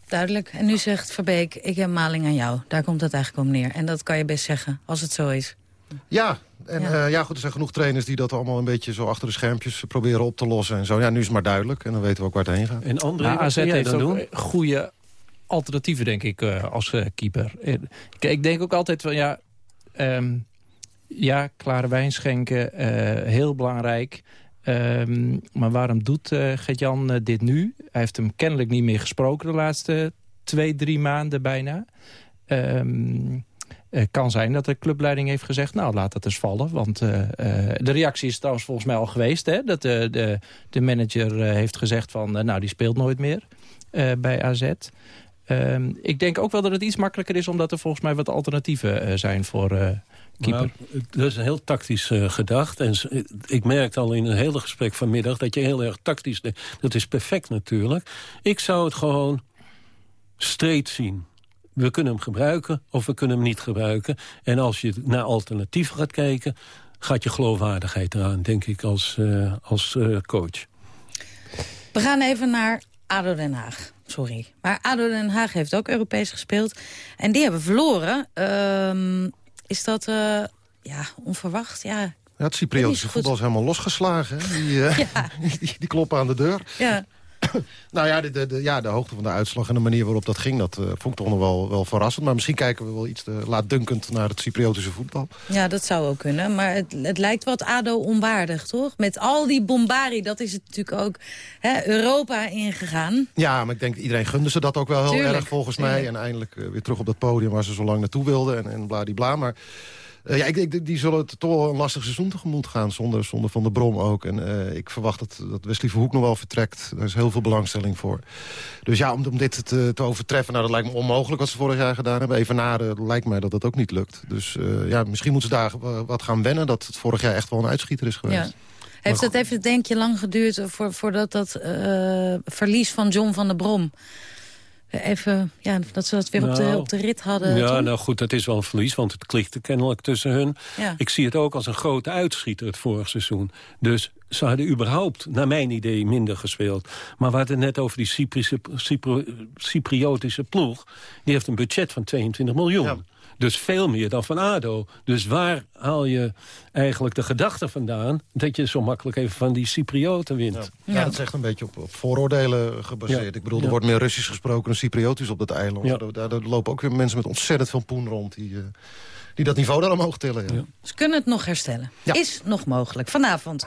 Duidelijk. En nu zegt Verbeek, ik heb maling aan jou. Daar komt het eigenlijk om neer. En dat kan je best zeggen, als het zo is. Ja, en ja. Uh, ja, goed, er zijn genoeg trainers die dat allemaal een beetje zo achter de schermpjes proberen op te lossen en zo. Ja, nu is het maar duidelijk en dan weten we ook waar het heen gaat. En André, nou, AZ heeft dan doen? goede alternatieven, denk ik, als keeper. ik denk ook altijd van, ja... Ehm, ja, klare wijn schenken, heel belangrijk. Ehm, maar waarom doet uh, Gert-Jan dit nu? Hij heeft hem kennelijk niet meer gesproken de laatste twee, drie maanden bijna. Um, kan zijn dat de clubleiding heeft gezegd... nou, laat dat eens vallen. Want de reactie is trouwens volgens mij al geweest... Hè, dat de, de, de manager heeft gezegd van... nou, die speelt nooit meer bij AZ. Ehm, ik denk ook wel dat het iets makkelijker is... omdat er volgens mij wat alternatieven zijn voor keeper. Nou, dat is heel tactisch gedacht. En ik merkte al in een hele gesprek vanmiddag... dat je heel erg tactisch... Dat is perfect natuurlijk. Ik zou het gewoon streed zien we kunnen hem gebruiken of we kunnen hem niet gebruiken. En als je naar alternatieven gaat kijken... gaat je geloofwaardigheid eraan, denk ik, als, uh, als uh, coach. We gaan even naar ADO Den Haag. Sorry. Maar ADO Den Haag heeft ook Europees gespeeld. En die hebben verloren. Uh, is dat uh, ja, onverwacht? Ja, ja, het Cypriotische voetbal is helemaal losgeslagen. Die, ja. die, die, kloppen aan de deur. Ja. nou ja de, de, ja, de hoogte van de uitslag en de manier waarop dat ging... dat uh, vond ik toch nog wel, wel verrassend. Maar misschien kijken we wel iets te laatdunkend naar het Cypriotische voetbal. Ja, dat zou ook kunnen. Maar het, het lijkt wat ADO onwaardig, toch? Met al die bombari, dat is het natuurlijk ook hè, Europa ingegaan. Ja, maar ik denk iedereen gunde ze dat ook wel heel erg volgens mij. En eindelijk uh, weer terug op dat podium waar ze zo lang naartoe wilden. En, en bladibla. Maar uh, ja, ik, ik, die zullen het toch een lastig seizoen tegemoet gaan. Zonder, zonder Van de Brom ook. En uh, ik verwacht dat, dat Wesley Verhoek nog wel vertrekt. Daar is heel veel belangstelling voor. Dus ja, om, om dit te, te overtreffen... Nou, dat lijkt me onmogelijk wat ze vorig jaar gedaan hebben. Even na, lijkt mij dat dat ook niet lukt. Dus uh, ja, misschien moeten ze daar wat gaan wennen... dat het vorig jaar echt wel een uitschieter is geweest. Ja. Heeft het even, denk je, lang geduurd... Voor, voordat dat verlies van John van der Brom even, ja, dat ze dat weer op, de, nou, op de rit hadden. Ja, nou goed, dat is wel een verlies, want het klikte kennelijk tussen hun. Ik zie het ook als een grote uitschieter het vorig seizoen. Dus ze hadden überhaupt, naar mijn idee, minder gespeeld. Maar we hadden net over die Cyprische, Cypriotische ploeg. Die heeft een budget van 22 miljoen. Dus veel meer dan van ADO. Dus waar haal je eigenlijk de gedachte vandaan... dat je zo makkelijk even van die Cyprioten wint? Ja, dat is echt een beetje op, op vooroordelen gebaseerd. Ik bedoel, er wordt meer Russisch gesproken dan Cypriotisch op dat eiland. Daar, daar, lopen ook weer mensen met ontzettend veel poen rond... die, uh, die dat niveau daar omhoog tillen. Ze kunnen het nog herstellen. Is nog mogelijk. Vanavond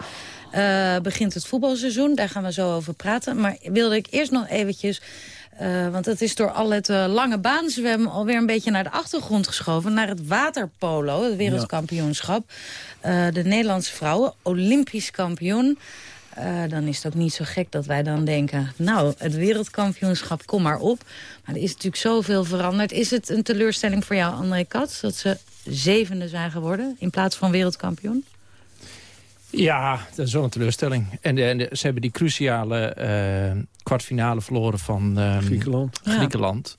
uh, begint het voetbalseizoen. Daar gaan we zo over praten. Maar wilde ik eerst nog eventjes uh, want het is door al het uh, lange baanzwem alweer een beetje naar de achtergrond geschoven. Naar het waterpolo, het wereldkampioenschap. Uh, de Nederlandse vrouwen, olympisch kampioen. dan is het ook niet zo gek dat wij dan denken... nou, het wereldkampioenschap, kom maar op. Maar er is natuurlijk zoveel veranderd. Is het een teleurstelling voor jou, André Katz... dat ze zevende zijn geworden in plaats van wereldkampioen? Ja, dat is wel een teleurstelling. En, en ze hebben die cruciale uh, kwartfinale verloren van um, Griekenland. Griekenland.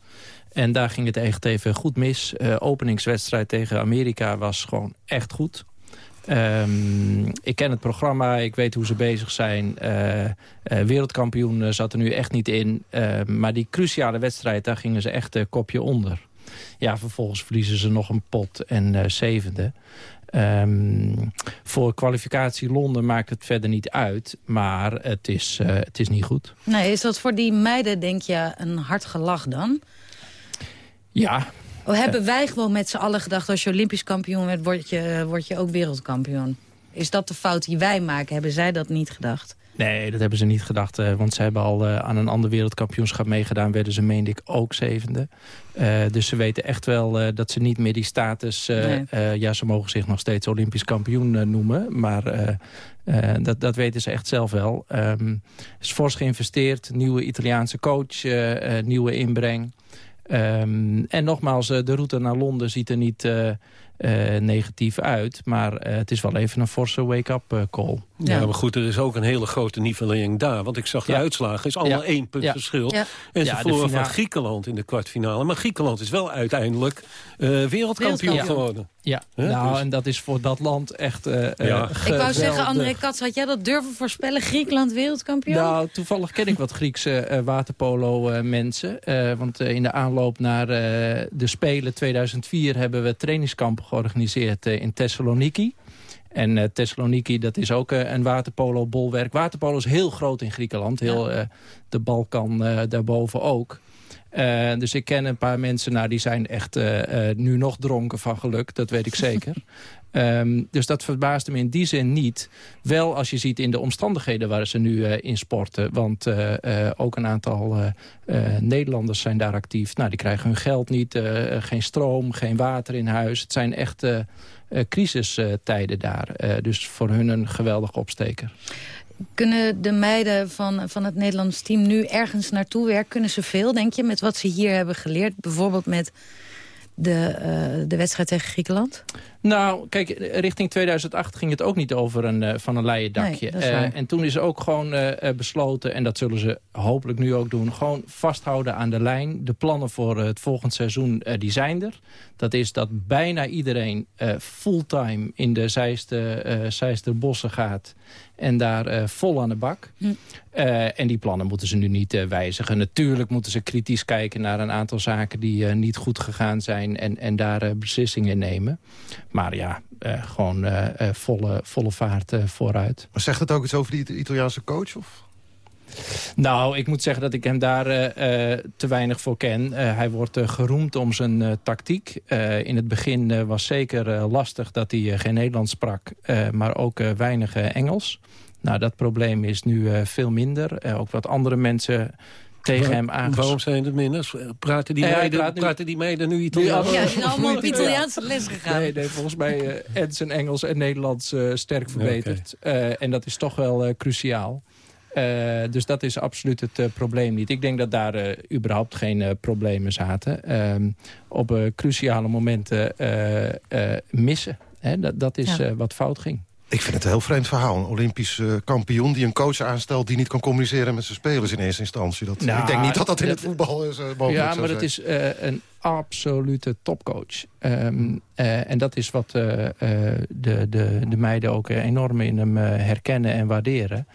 En daar ging het echt even goed mis. Uh, openingswedstrijd tegen Amerika was gewoon echt goed. Um, ik ken het programma, ik weet hoe ze bezig zijn. Uh, uh, wereldkampioen zat er nu echt niet in. Uh, maar die cruciale wedstrijd, daar gingen ze echt kopje onder. Ja, vervolgens verliezen ze nog een pot en zevende. Um, voor kwalificatie Londen maakt het verder niet uit. Maar het is, uh, het is niet goed. Nee, is dat voor die meiden, denk je, een hard gelach dan? Ja. Of hebben wij gewoon met z'n allen gedacht... als je olympisch kampioen werd, word je, word je ook wereldkampioen? Is dat de fout die wij maken? Hebben zij dat niet gedacht? Nee, dat hebben ze niet gedacht. Uh, want ze hebben al uh, aan een ander wereldkampioenschap meegedaan. Werden ze, meende ik, ook zevende. Uh, dus ze weten echt wel dat ze niet meer die status... Nee. ja, ze mogen zich nog steeds olympisch kampioen noemen. Maar dat, dat weten ze echt zelf wel. Um, is fors geïnvesteerd. Nieuwe Italiaanse coach. nieuwe inbreng. Um, en nogmaals, de route naar Londen ziet er niet negatief uit. Maar het is wel even een forse wake-up call. Ja. ja. maar goed, er is ook een hele grote nivellering daar. Want ik zag de ja. uitslagen, is allemaal één punt verschil. En ze verloren van Griekenland in de kwartfinale. Maar Griekenland is wel uiteindelijk wereldkampioen geworden. Ja, nou, dus- en dat is voor dat land echt uh, ja. Ik wou zeggen, André Katz, had jij dat durven voorspellen? Griekenland wereldkampioen? Nou, toevallig ken ik wat Griekse uh, waterpolo-mensen. Uh, want in de aanloop naar de Spelen 2004 hebben we trainingskampen georganiseerd in Thessaloniki. En Thessaloniki, dat is ook een waterpolo-bolwerk. Waterpolo is heel groot in Griekenland. Heel, ja. de Balkan daarboven ook. Dus ik ken een paar mensen, nou, die zijn echt nu nog dronken van geluk. Dat weet ik zeker. Um, dus dat verbaasde me in die zin niet. Wel als je ziet in de omstandigheden waar ze nu uh, in sporten. Want uh, uh, ook een aantal Nederlanders zijn daar actief. Nou, die krijgen hun geld niet. geen stroom, geen water in huis. Het zijn echt crisistijden daar. dus voor hun een geweldig opsteker. Kunnen de meiden van, van het Nederlands team nu ergens naartoe werken? Kunnen ze veel, denk je, met wat ze hier hebben geleerd? Bijvoorbeeld met de, uh, de wedstrijd tegen Griekenland? Nou, kijk, richting 2008 ging het ook niet over een, uh, van een leien dakje. Nee, uh, en toen is ook gewoon besloten, en dat zullen ze hopelijk nu ook doen... gewoon vasthouden aan de lijn. De plannen voor het volgend seizoen, die zijn er. Dat is dat bijna iedereen fulltime in de Zeister bossen gaat en daar uh, vol aan de bak. Hm. Uh, en die plannen moeten ze nu niet uh, wijzigen. Natuurlijk moeten ze kritisch kijken naar een aantal zaken... die niet goed gegaan zijn en, en daar beslissingen in nemen. Maar ja, gewoon volle, volle vaart vooruit. Maar zegt het ook iets over die Italiaanse coach? Of? Nou, ik moet zeggen dat ik hem daar uh, te weinig voor ken. Uh, hij wordt geroemd om zijn tactiek. in het begin was zeker lastig dat hij geen Nederlands sprak, maar ook weinig Engels. Nou, dat probleem is nu veel minder. ook wat andere mensen tegen hem aangesproken. Waarom zijn het minder? Praten die, meiden, nu... praten die meiden nu Italiaans? Ja, zijn allemaal op Italiaanse les gegaan. Nee, nee volgens mij uh, zijn Engels en Nederlands uh, sterk verbeterd. Okay. Uh, en dat is toch wel cruciaal. Uh, dus dat is absoluut het uh, probleem niet. Ik denk dat daar uh, überhaupt geen problemen zaten. Ehm, op cruciale momenten missen. Hè? Dat, dat is ja. wat fout ging. Ik vind het een heel vreemd verhaal. Een Olympisch kampioen die een coach aanstelt... die niet kan communiceren met zijn spelers in eerste instantie. Dat, nou, ik denk niet dat dat in het voetbal is mogelijk Ja, maar het is een absolute topcoach. Um, uh, en dat is wat uh, uh, de, de, de meiden ook enorm in hem herkennen en waarderen.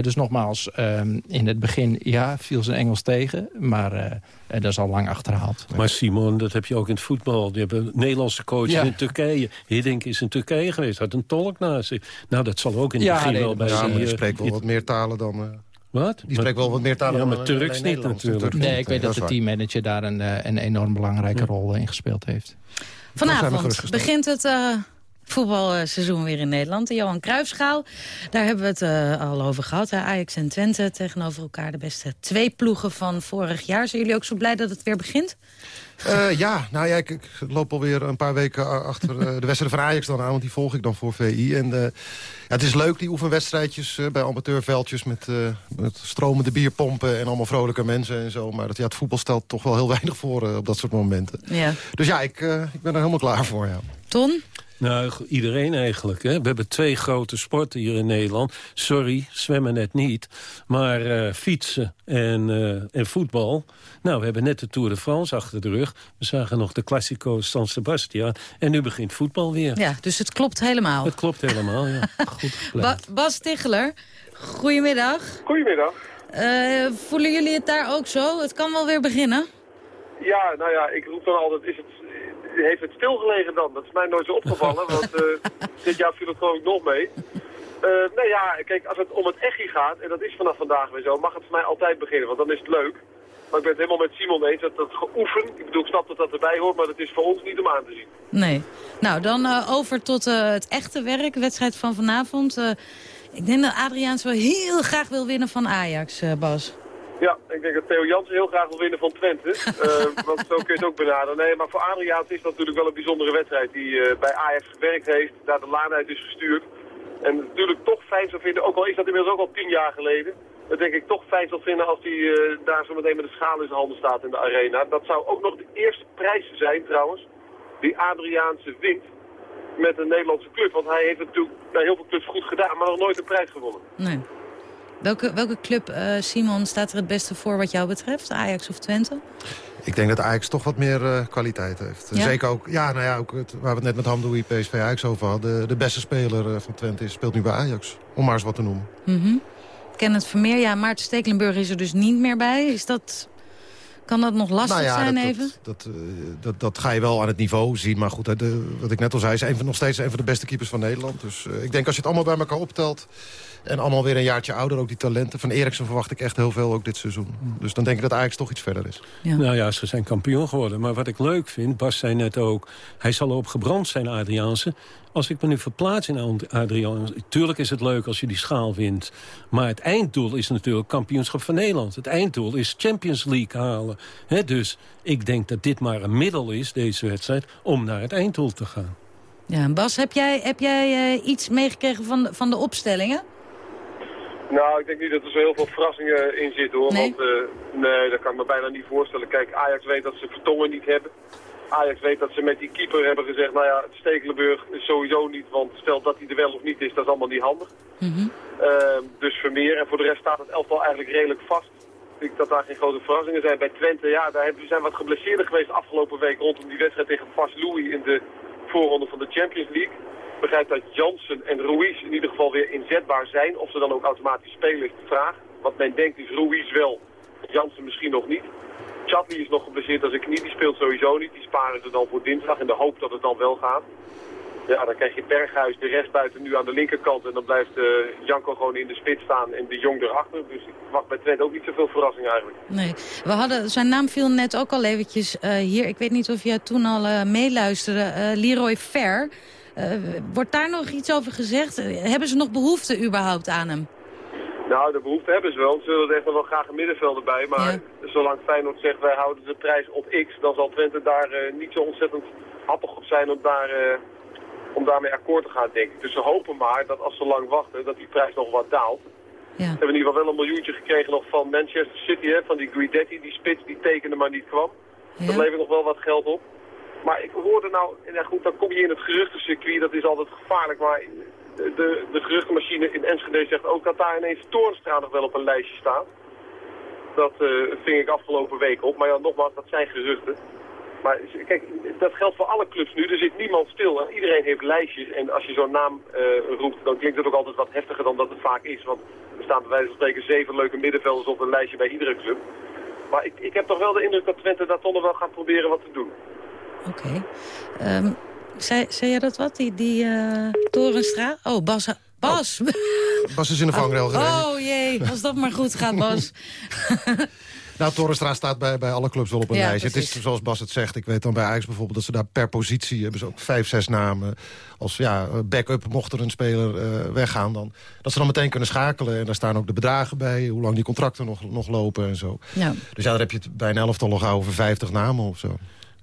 dus nogmaals, um, in het begin ja, viel zijn Engels tegen. Maar dat is al lang achterhaald. Maar Simon, dat heb je ook in het voetbal. Je hebt een Nederlandse coach ja. in Turkije. Hiddink is in Turkije geweest, had een tolk naast zich. Nou, dat zal ook in het ja, begin nee, wel bij Ja, maar je spreekt wel wat meer talen dan... Wat? Die spreekt wel wat meer talen ja, maar maar Turks niet natuurlijk. Nee, ik weet dat de teammanager daar een, een enorm belangrijke rol in gespeeld heeft. Vanavond begint het uh, voetbalseizoen weer in Nederland. De Johan Cruijffschaal, daar hebben we het uh, al over gehad. Hè? Ajax en Twente tegenover elkaar de beste twee ploegen van vorig jaar. Zijn jullie ook zo blij dat het weer begint? Uh, ja, nou ja, ik, ik, loop alweer een paar weken achter uh, de wedstrijd van Ajax dan aan. Want die volg ik dan voor VI. En uh, ja, het is leuk, die oefenwedstrijdjes bij amateurveldjes... Met, met stromende bierpompen en allemaal vrolijke mensen en zo. Maar dat, ja, het voetbal stelt toch wel heel weinig voor op dat soort momenten. Ja. Dus ja, ik, ik ben er helemaal klaar voor, ja. Ton? Nou, iedereen eigenlijk. Hè? We hebben twee grote sporten hier in Nederland. Sorry, zwemmen net niet. Maar uh, fietsen en, uh, en voetbal. Nou, we hebben net de Tour de France achter de rug. We zagen nog de Classico San Sebastian. En nu begint voetbal weer. Ja, dus het klopt helemaal. Het klopt helemaal, ja. Goed ba Bas Ticheler, goedemiddag. Goedemiddag. Uh, voelen jullie het daar ook zo? Het kan wel weer beginnen? Ja, nou ja, ik roep dan altijd, is het heeft het stilgelegen dan. Dat is mij nooit zo opgevallen, want uh, dit jaar viel het gewoon nog mee. Uh, nou ja, kijk, als het om het echi gaat, en dat is vanaf vandaag weer zo, mag het voor mij altijd beginnen, want dan is het leuk. Maar ik ben het helemaal met Simon eens dat dat geoefend, ik bedoel, ik snap dat dat erbij hoort, maar dat is voor ons niet om aan te zien. Nee. Nou, dan uh, over tot het echte werk, wedstrijd van vanavond. ik denk dat Adriaans wel heel graag wil winnen van Ajax, Bas. Ja, ik denk dat Theo Jansen heel graag wil winnen van Twente. uh, want zo kun je het ook benaderen. Nee, maar voor Adriaans is dat natuurlijk wel een bijzondere wedstrijd. Die uh, bij Ajax gewerkt heeft, daar de laan uit is gestuurd. En natuurlijk toch fijn zou vinden, ook al is dat inmiddels ook al tien jaar geleden. Dat denk ik toch fijn zou vinden als hij uh, daar zo meteen met de schaal in zijn handen staat in de arena. Dat zou ook nog de eerste prijs zijn trouwens, die Adriaanse wint met een Nederlandse club. Want hij heeft het natuurlijk bij heel veel clubs goed gedaan, maar nog nooit een prijs gewonnen. Nee. Welke, welke club, uh, Simon, staat er het beste voor wat jou betreft? Ajax of Twente? Ik denk dat Ajax toch wat meer uh, kwaliteit heeft. Ja? Zeker ook, ja, nou ja, ook het, waar we het net met Hamdoui PSV Ajax over hadden. De, de beste speler uh, van Twente is, speelt nu bij Ajax. Om maar eens wat te noemen. Mm -hmm. Kenneth Vermeer, ja, Maarten Stekelenburg is er dus niet meer bij. Is dat Kan dat nog lastig nou ja, zijn dat, even? Dat, dat, dat, dat, ga je wel aan het niveau zien. Maar goed, de, wat ik net al zei, is een van, nog steeds een van de beste keepers van Nederland. Dus ik denk als je het allemaal bij elkaar optelt... En allemaal weer een jaartje ouder, ook die talenten. Van Eriksen verwacht ik echt heel veel ook dit seizoen. Dus dan denk ik dat Ajax toch iets verder is. Ja. Nou ja, ze zijn kampioen geworden. Maar wat ik leuk vind, Bas zei net ook... hij zal erop gebrand zijn, Adriaanse. Als ik me nu verplaats in Adriaanse... tuurlijk is het leuk als je die schaal wint. Maar het einddoel is natuurlijk kampioenschap van Nederland. Het einddoel is Champions League halen. dus ik denk dat dit maar een middel is, deze wedstrijd... om naar het einddoel te gaan. Ja, Bas, heb jij, heb jij uh, iets meegekregen van, van de opstellingen? Nou, ik denk niet dat er zo heel veel verrassingen in zitten hoor. Nee? Want uh, nee, dat kan ik me bijna niet voorstellen. Kijk, Ajax weet dat ze Vertongen niet hebben. Ajax weet dat ze met die keeper hebben gezegd, nou ja, Stekelenburg is sowieso niet, want stel dat hij er wel of niet is, dat is allemaal niet handig. Mm -hmm. uh, dus Vermeer, en voor de rest staat het elftal eigenlijk redelijk vast. Ik denk dat daar geen grote verrassingen zijn. Bij Twente, ja, daar zijn wat geblesseerden geweest afgelopen week rondom die wedstrijd tegen Vas Louis in de voorronde van de Champions League begrijp dat Jansen en Ruiz in ieder geval weer inzetbaar zijn. Of ze dan ook automatisch spelen is de vraag. Wat men denkt is Ruiz wel, Jansen misschien nog niet. Chatli is nog geblesseerd als een knie, die speelt sowieso niet. Die sparen ze dan voor dinsdag in de hoop dat het dan wel gaat. Ja, dan krijg je Berghuis, de rest buiten nu aan de linkerkant. En dan blijft uh, Janko gewoon in de spits staan en de Jong erachter. Dus ik wacht bij Twente ook niet zoveel verrassing eigenlijk. Nee, we hadden, zijn naam viel net ook al eventjes uh, hier. Ik weet niet of jij toen al uh, meeluisterde. Leroy Fer. Uh, wordt daar nog iets over gezegd? Hebben ze nog behoefte überhaupt aan hem? Nou, de behoefte hebben ze wel. Ze zullen er echt wel graag een middenvelder bij. Maar ja. zolang Feyenoord zegt wij houden de prijs op X... dan zal Twente daar uh, niet zo ontzettend happig op zijn om, daar, uh, om daarmee akkoord te gaan, denk ik. Dus ze hopen maar dat als ze lang wachten, dat die prijs nog wat daalt. Ja. Hebben in ieder geval wel een miljoentje gekregen nog van Manchester City, hè, van die Guidetti, die spits die tekende maar niet kwam. Ja. Dat levert nog wel wat geld op. Maar ik hoorde nou, en ja goed, dan kom je in het geruchtencircuit, dat is altijd gevaarlijk, maar de, de, geruchtenmachine in Enschede zegt ook dat daar ineens Toornstra nog wel op een lijstje staat. Dat uh, ving ik afgelopen week op, maar ja, nogmaals, dat zijn geruchten. Maar kijk, dat geldt voor alle clubs nu. Er zit niemand stil en iedereen heeft lijstjes. En als je zo'n naam uh, roept, dan klinkt het ook altijd wat heftiger dan dat het vaak is. Want er staan bij wijze van spreken zeven leuke middenvelders op een lijstje bij iedere club. Maar ik, ik heb toch wel de indruk dat Twente daar toch wel gaat proberen wat te doen. Oké. Okay. Um, zei, zei jij dat wat, die, die uh, Torenstra? Oh, Bas... Bas! Oh. Bas is in de vangrail gereden. Oh jee, als dat maar goed gaat, Bas. Nou, Torrestra staat bij, bij alle clubs wel op een ja, lijstje. Precies. Het is zoals Bas het zegt. Ik weet dan bij Ajax bijvoorbeeld dat ze daar per positie... hebben ze ook vijf, zes namen. Als ja, backup mocht er een speler uh, weggaan dan. Dat ze dan meteen kunnen schakelen. En daar staan ook de bedragen bij. Hoe lang die contracten nog, nog lopen en zo. Ja. Dus ja, daar heb je het bij een elftal nog over 50 namen of zo.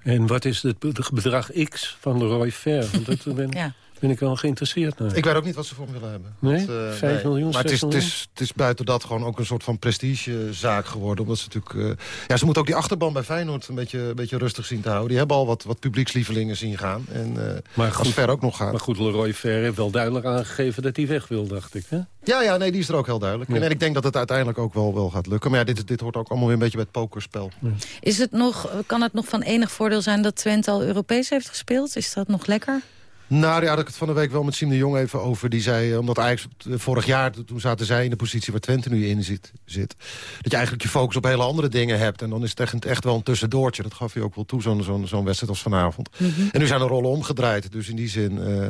En wat is het bedrag X van Leroy Fair? Want dat ben, ja. Ben ik wel geïnteresseerd naar. Ik weet ook niet wat ze voor hem willen hebben. Nee? Dat, uh, 5 nee. miljoen, Maar het is, het, is, het is buiten dat gewoon ook een soort van prestigezaak geworden. Omdat ze natuurlijk... Uh, ja, ze moeten ook die achterban bij Feyenoord een beetje, een beetje rustig zien te houden. Die hebben al wat, wat publiekslievelingen zien gaan. En uh, maar goed, als Ver ook nog gaat. Maar goed, Leroy Fair heeft wel duidelijk aangegeven dat hij weg wil, dacht ik. Hè? Ja, ja, nee, die is er ook heel duidelijk. Ja. En ik denk dat het uiteindelijk ook wel, wel gaat lukken. Maar ja, dit, dit hoort ook allemaal weer een beetje bij het pokerspel. Ja. Is het nog, kan het nog van enig voordeel zijn dat Twente al Europees heeft gespeeld? Is dat nog lekker? Nou, ja, had ik het van de week wel met Siem de Jong even over. Die zei, omdat Ajax vorig jaar, toen zaten zij in de positie waar Twente nu in zit, zit. Dat je eigenlijk je focus op hele andere dingen hebt. En dan is het echt, echt wel een tussendoortje. Dat gaf je ook wel toe, zo'n zo'n zo'n wedstrijd als vanavond. Mm -hmm. En nu zijn de rollen omgedraaid. Dus in die zin... Uh,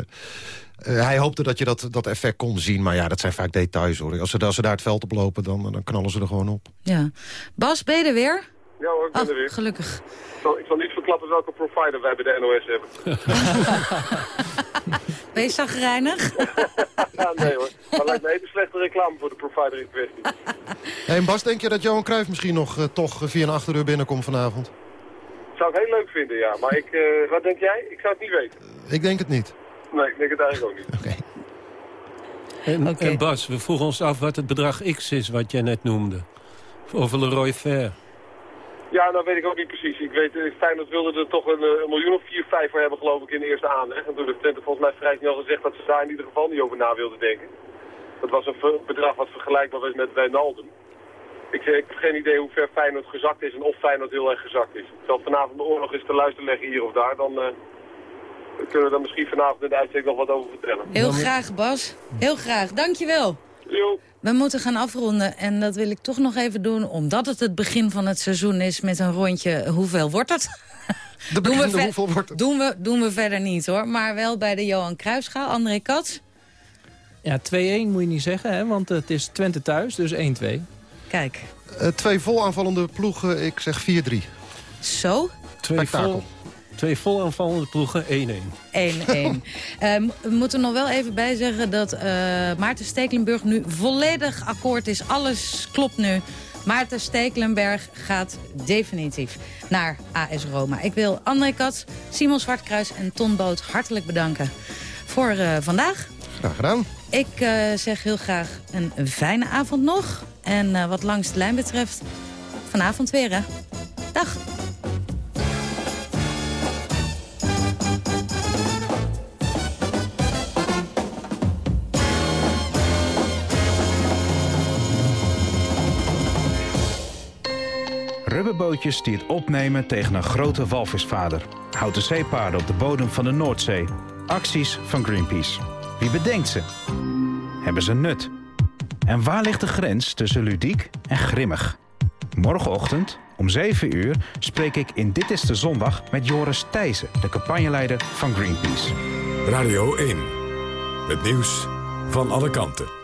uh, hij hoopte dat je dat, dat effect kon zien. Maar ja, dat zijn vaak details hoor. Als ze, als ze daar het veld op lopen, dan, dan knallen ze er gewoon op. Ja. Bas, ben je er weer? Ja hoor, ik ben oh, er weer. Gelukkig. Ik zal, ik zal niet verklappen welke provider wij bij de NOS hebben. ben je zagrijnig? ja, nee hoor. Maar lijkt me even slechte reclame voor de provider in kwestie. Hey, en Bas, denk je dat Johan Cruijff misschien nog uh, toch via een achterdeur binnenkomt vanavond? Zou ik heel leuk vinden, ja. Maar ik, uh, wat denk jij? Ik zou het niet weten. Uh, ik denk het niet. Nee, ik denk het eigenlijk ook niet. Oké. Okay. En, okay. en, Bas, we vroegen ons af wat het bedrag X is wat jij net noemde. Over Leroy Fair. Ja, dat weet ik ook niet precies. Ik weet, Feyenoord wilde er toch een, een miljoen of vier, vijf voor hebben geloof ik in de eerste aanleg. En toen heeft Twente volgens mij vrij snel gezegd dat ze daar in ieder geval niet over na wilden denken. Dat was een bedrag wat vergelijkbaar was met Wijnaldum. Ik, ik heb geen idee hoe ver Feyenoord gezakt is en of Feyenoord heel erg gezakt is. Ik zal vanavond de oorlog eens te luisteren leggen hier of daar. Dan kunnen we daar misschien vanavond in de uitzending nog wat over vertellen. Heel graag Bas. Heel graag. Dankjewel. We moeten gaan afronden en dat wil ik toch nog even doen... omdat het het begin van het seizoen is met een rondje... hoeveel wordt het? De doen we hoeveel wordt het? Doen we, doen we verder niet hoor, maar wel bij de Johan Cruijffschaal. André Katz? Ja, 2-1 moet je niet zeggen, hè, want het is Twente thuis, dus 1-2. Kijk. Uh, twee vol aanvallende ploegen, ik zeg 4-3. Zo? Twee vol, twee vol aanvallende ploegen, 1-1. 1-1. um, we moeten nog wel even bijzeggen dat uh, Maarten Stekelenburg nu volledig akkoord is. Alles klopt nu. Maarten Stekelenberg gaat definitief naar AS Roma. Ik wil André Kat, Simon Zwartkruis en Ton Boot hartelijk bedanken voor uh, vandaag. Graag gedaan. Ik uh, zeg heel graag een fijne avond nog. En uh, wat langs de lijn betreft, vanavond weer hè. Dag. Rubberbootjes die het opnemen tegen een grote walvisvader. Houten zeepaarden op de bodem van de Noordzee. Acties van Greenpeace. Wie bedenkt ze? Hebben ze nut? En waar ligt de grens tussen ludiek en grimmig? Morgenochtend om 7 uur spreek ik in Dit is de Zondag met Joris Thijssen, de campagneleider van Greenpeace. Radio 1. Het nieuws van alle kanten.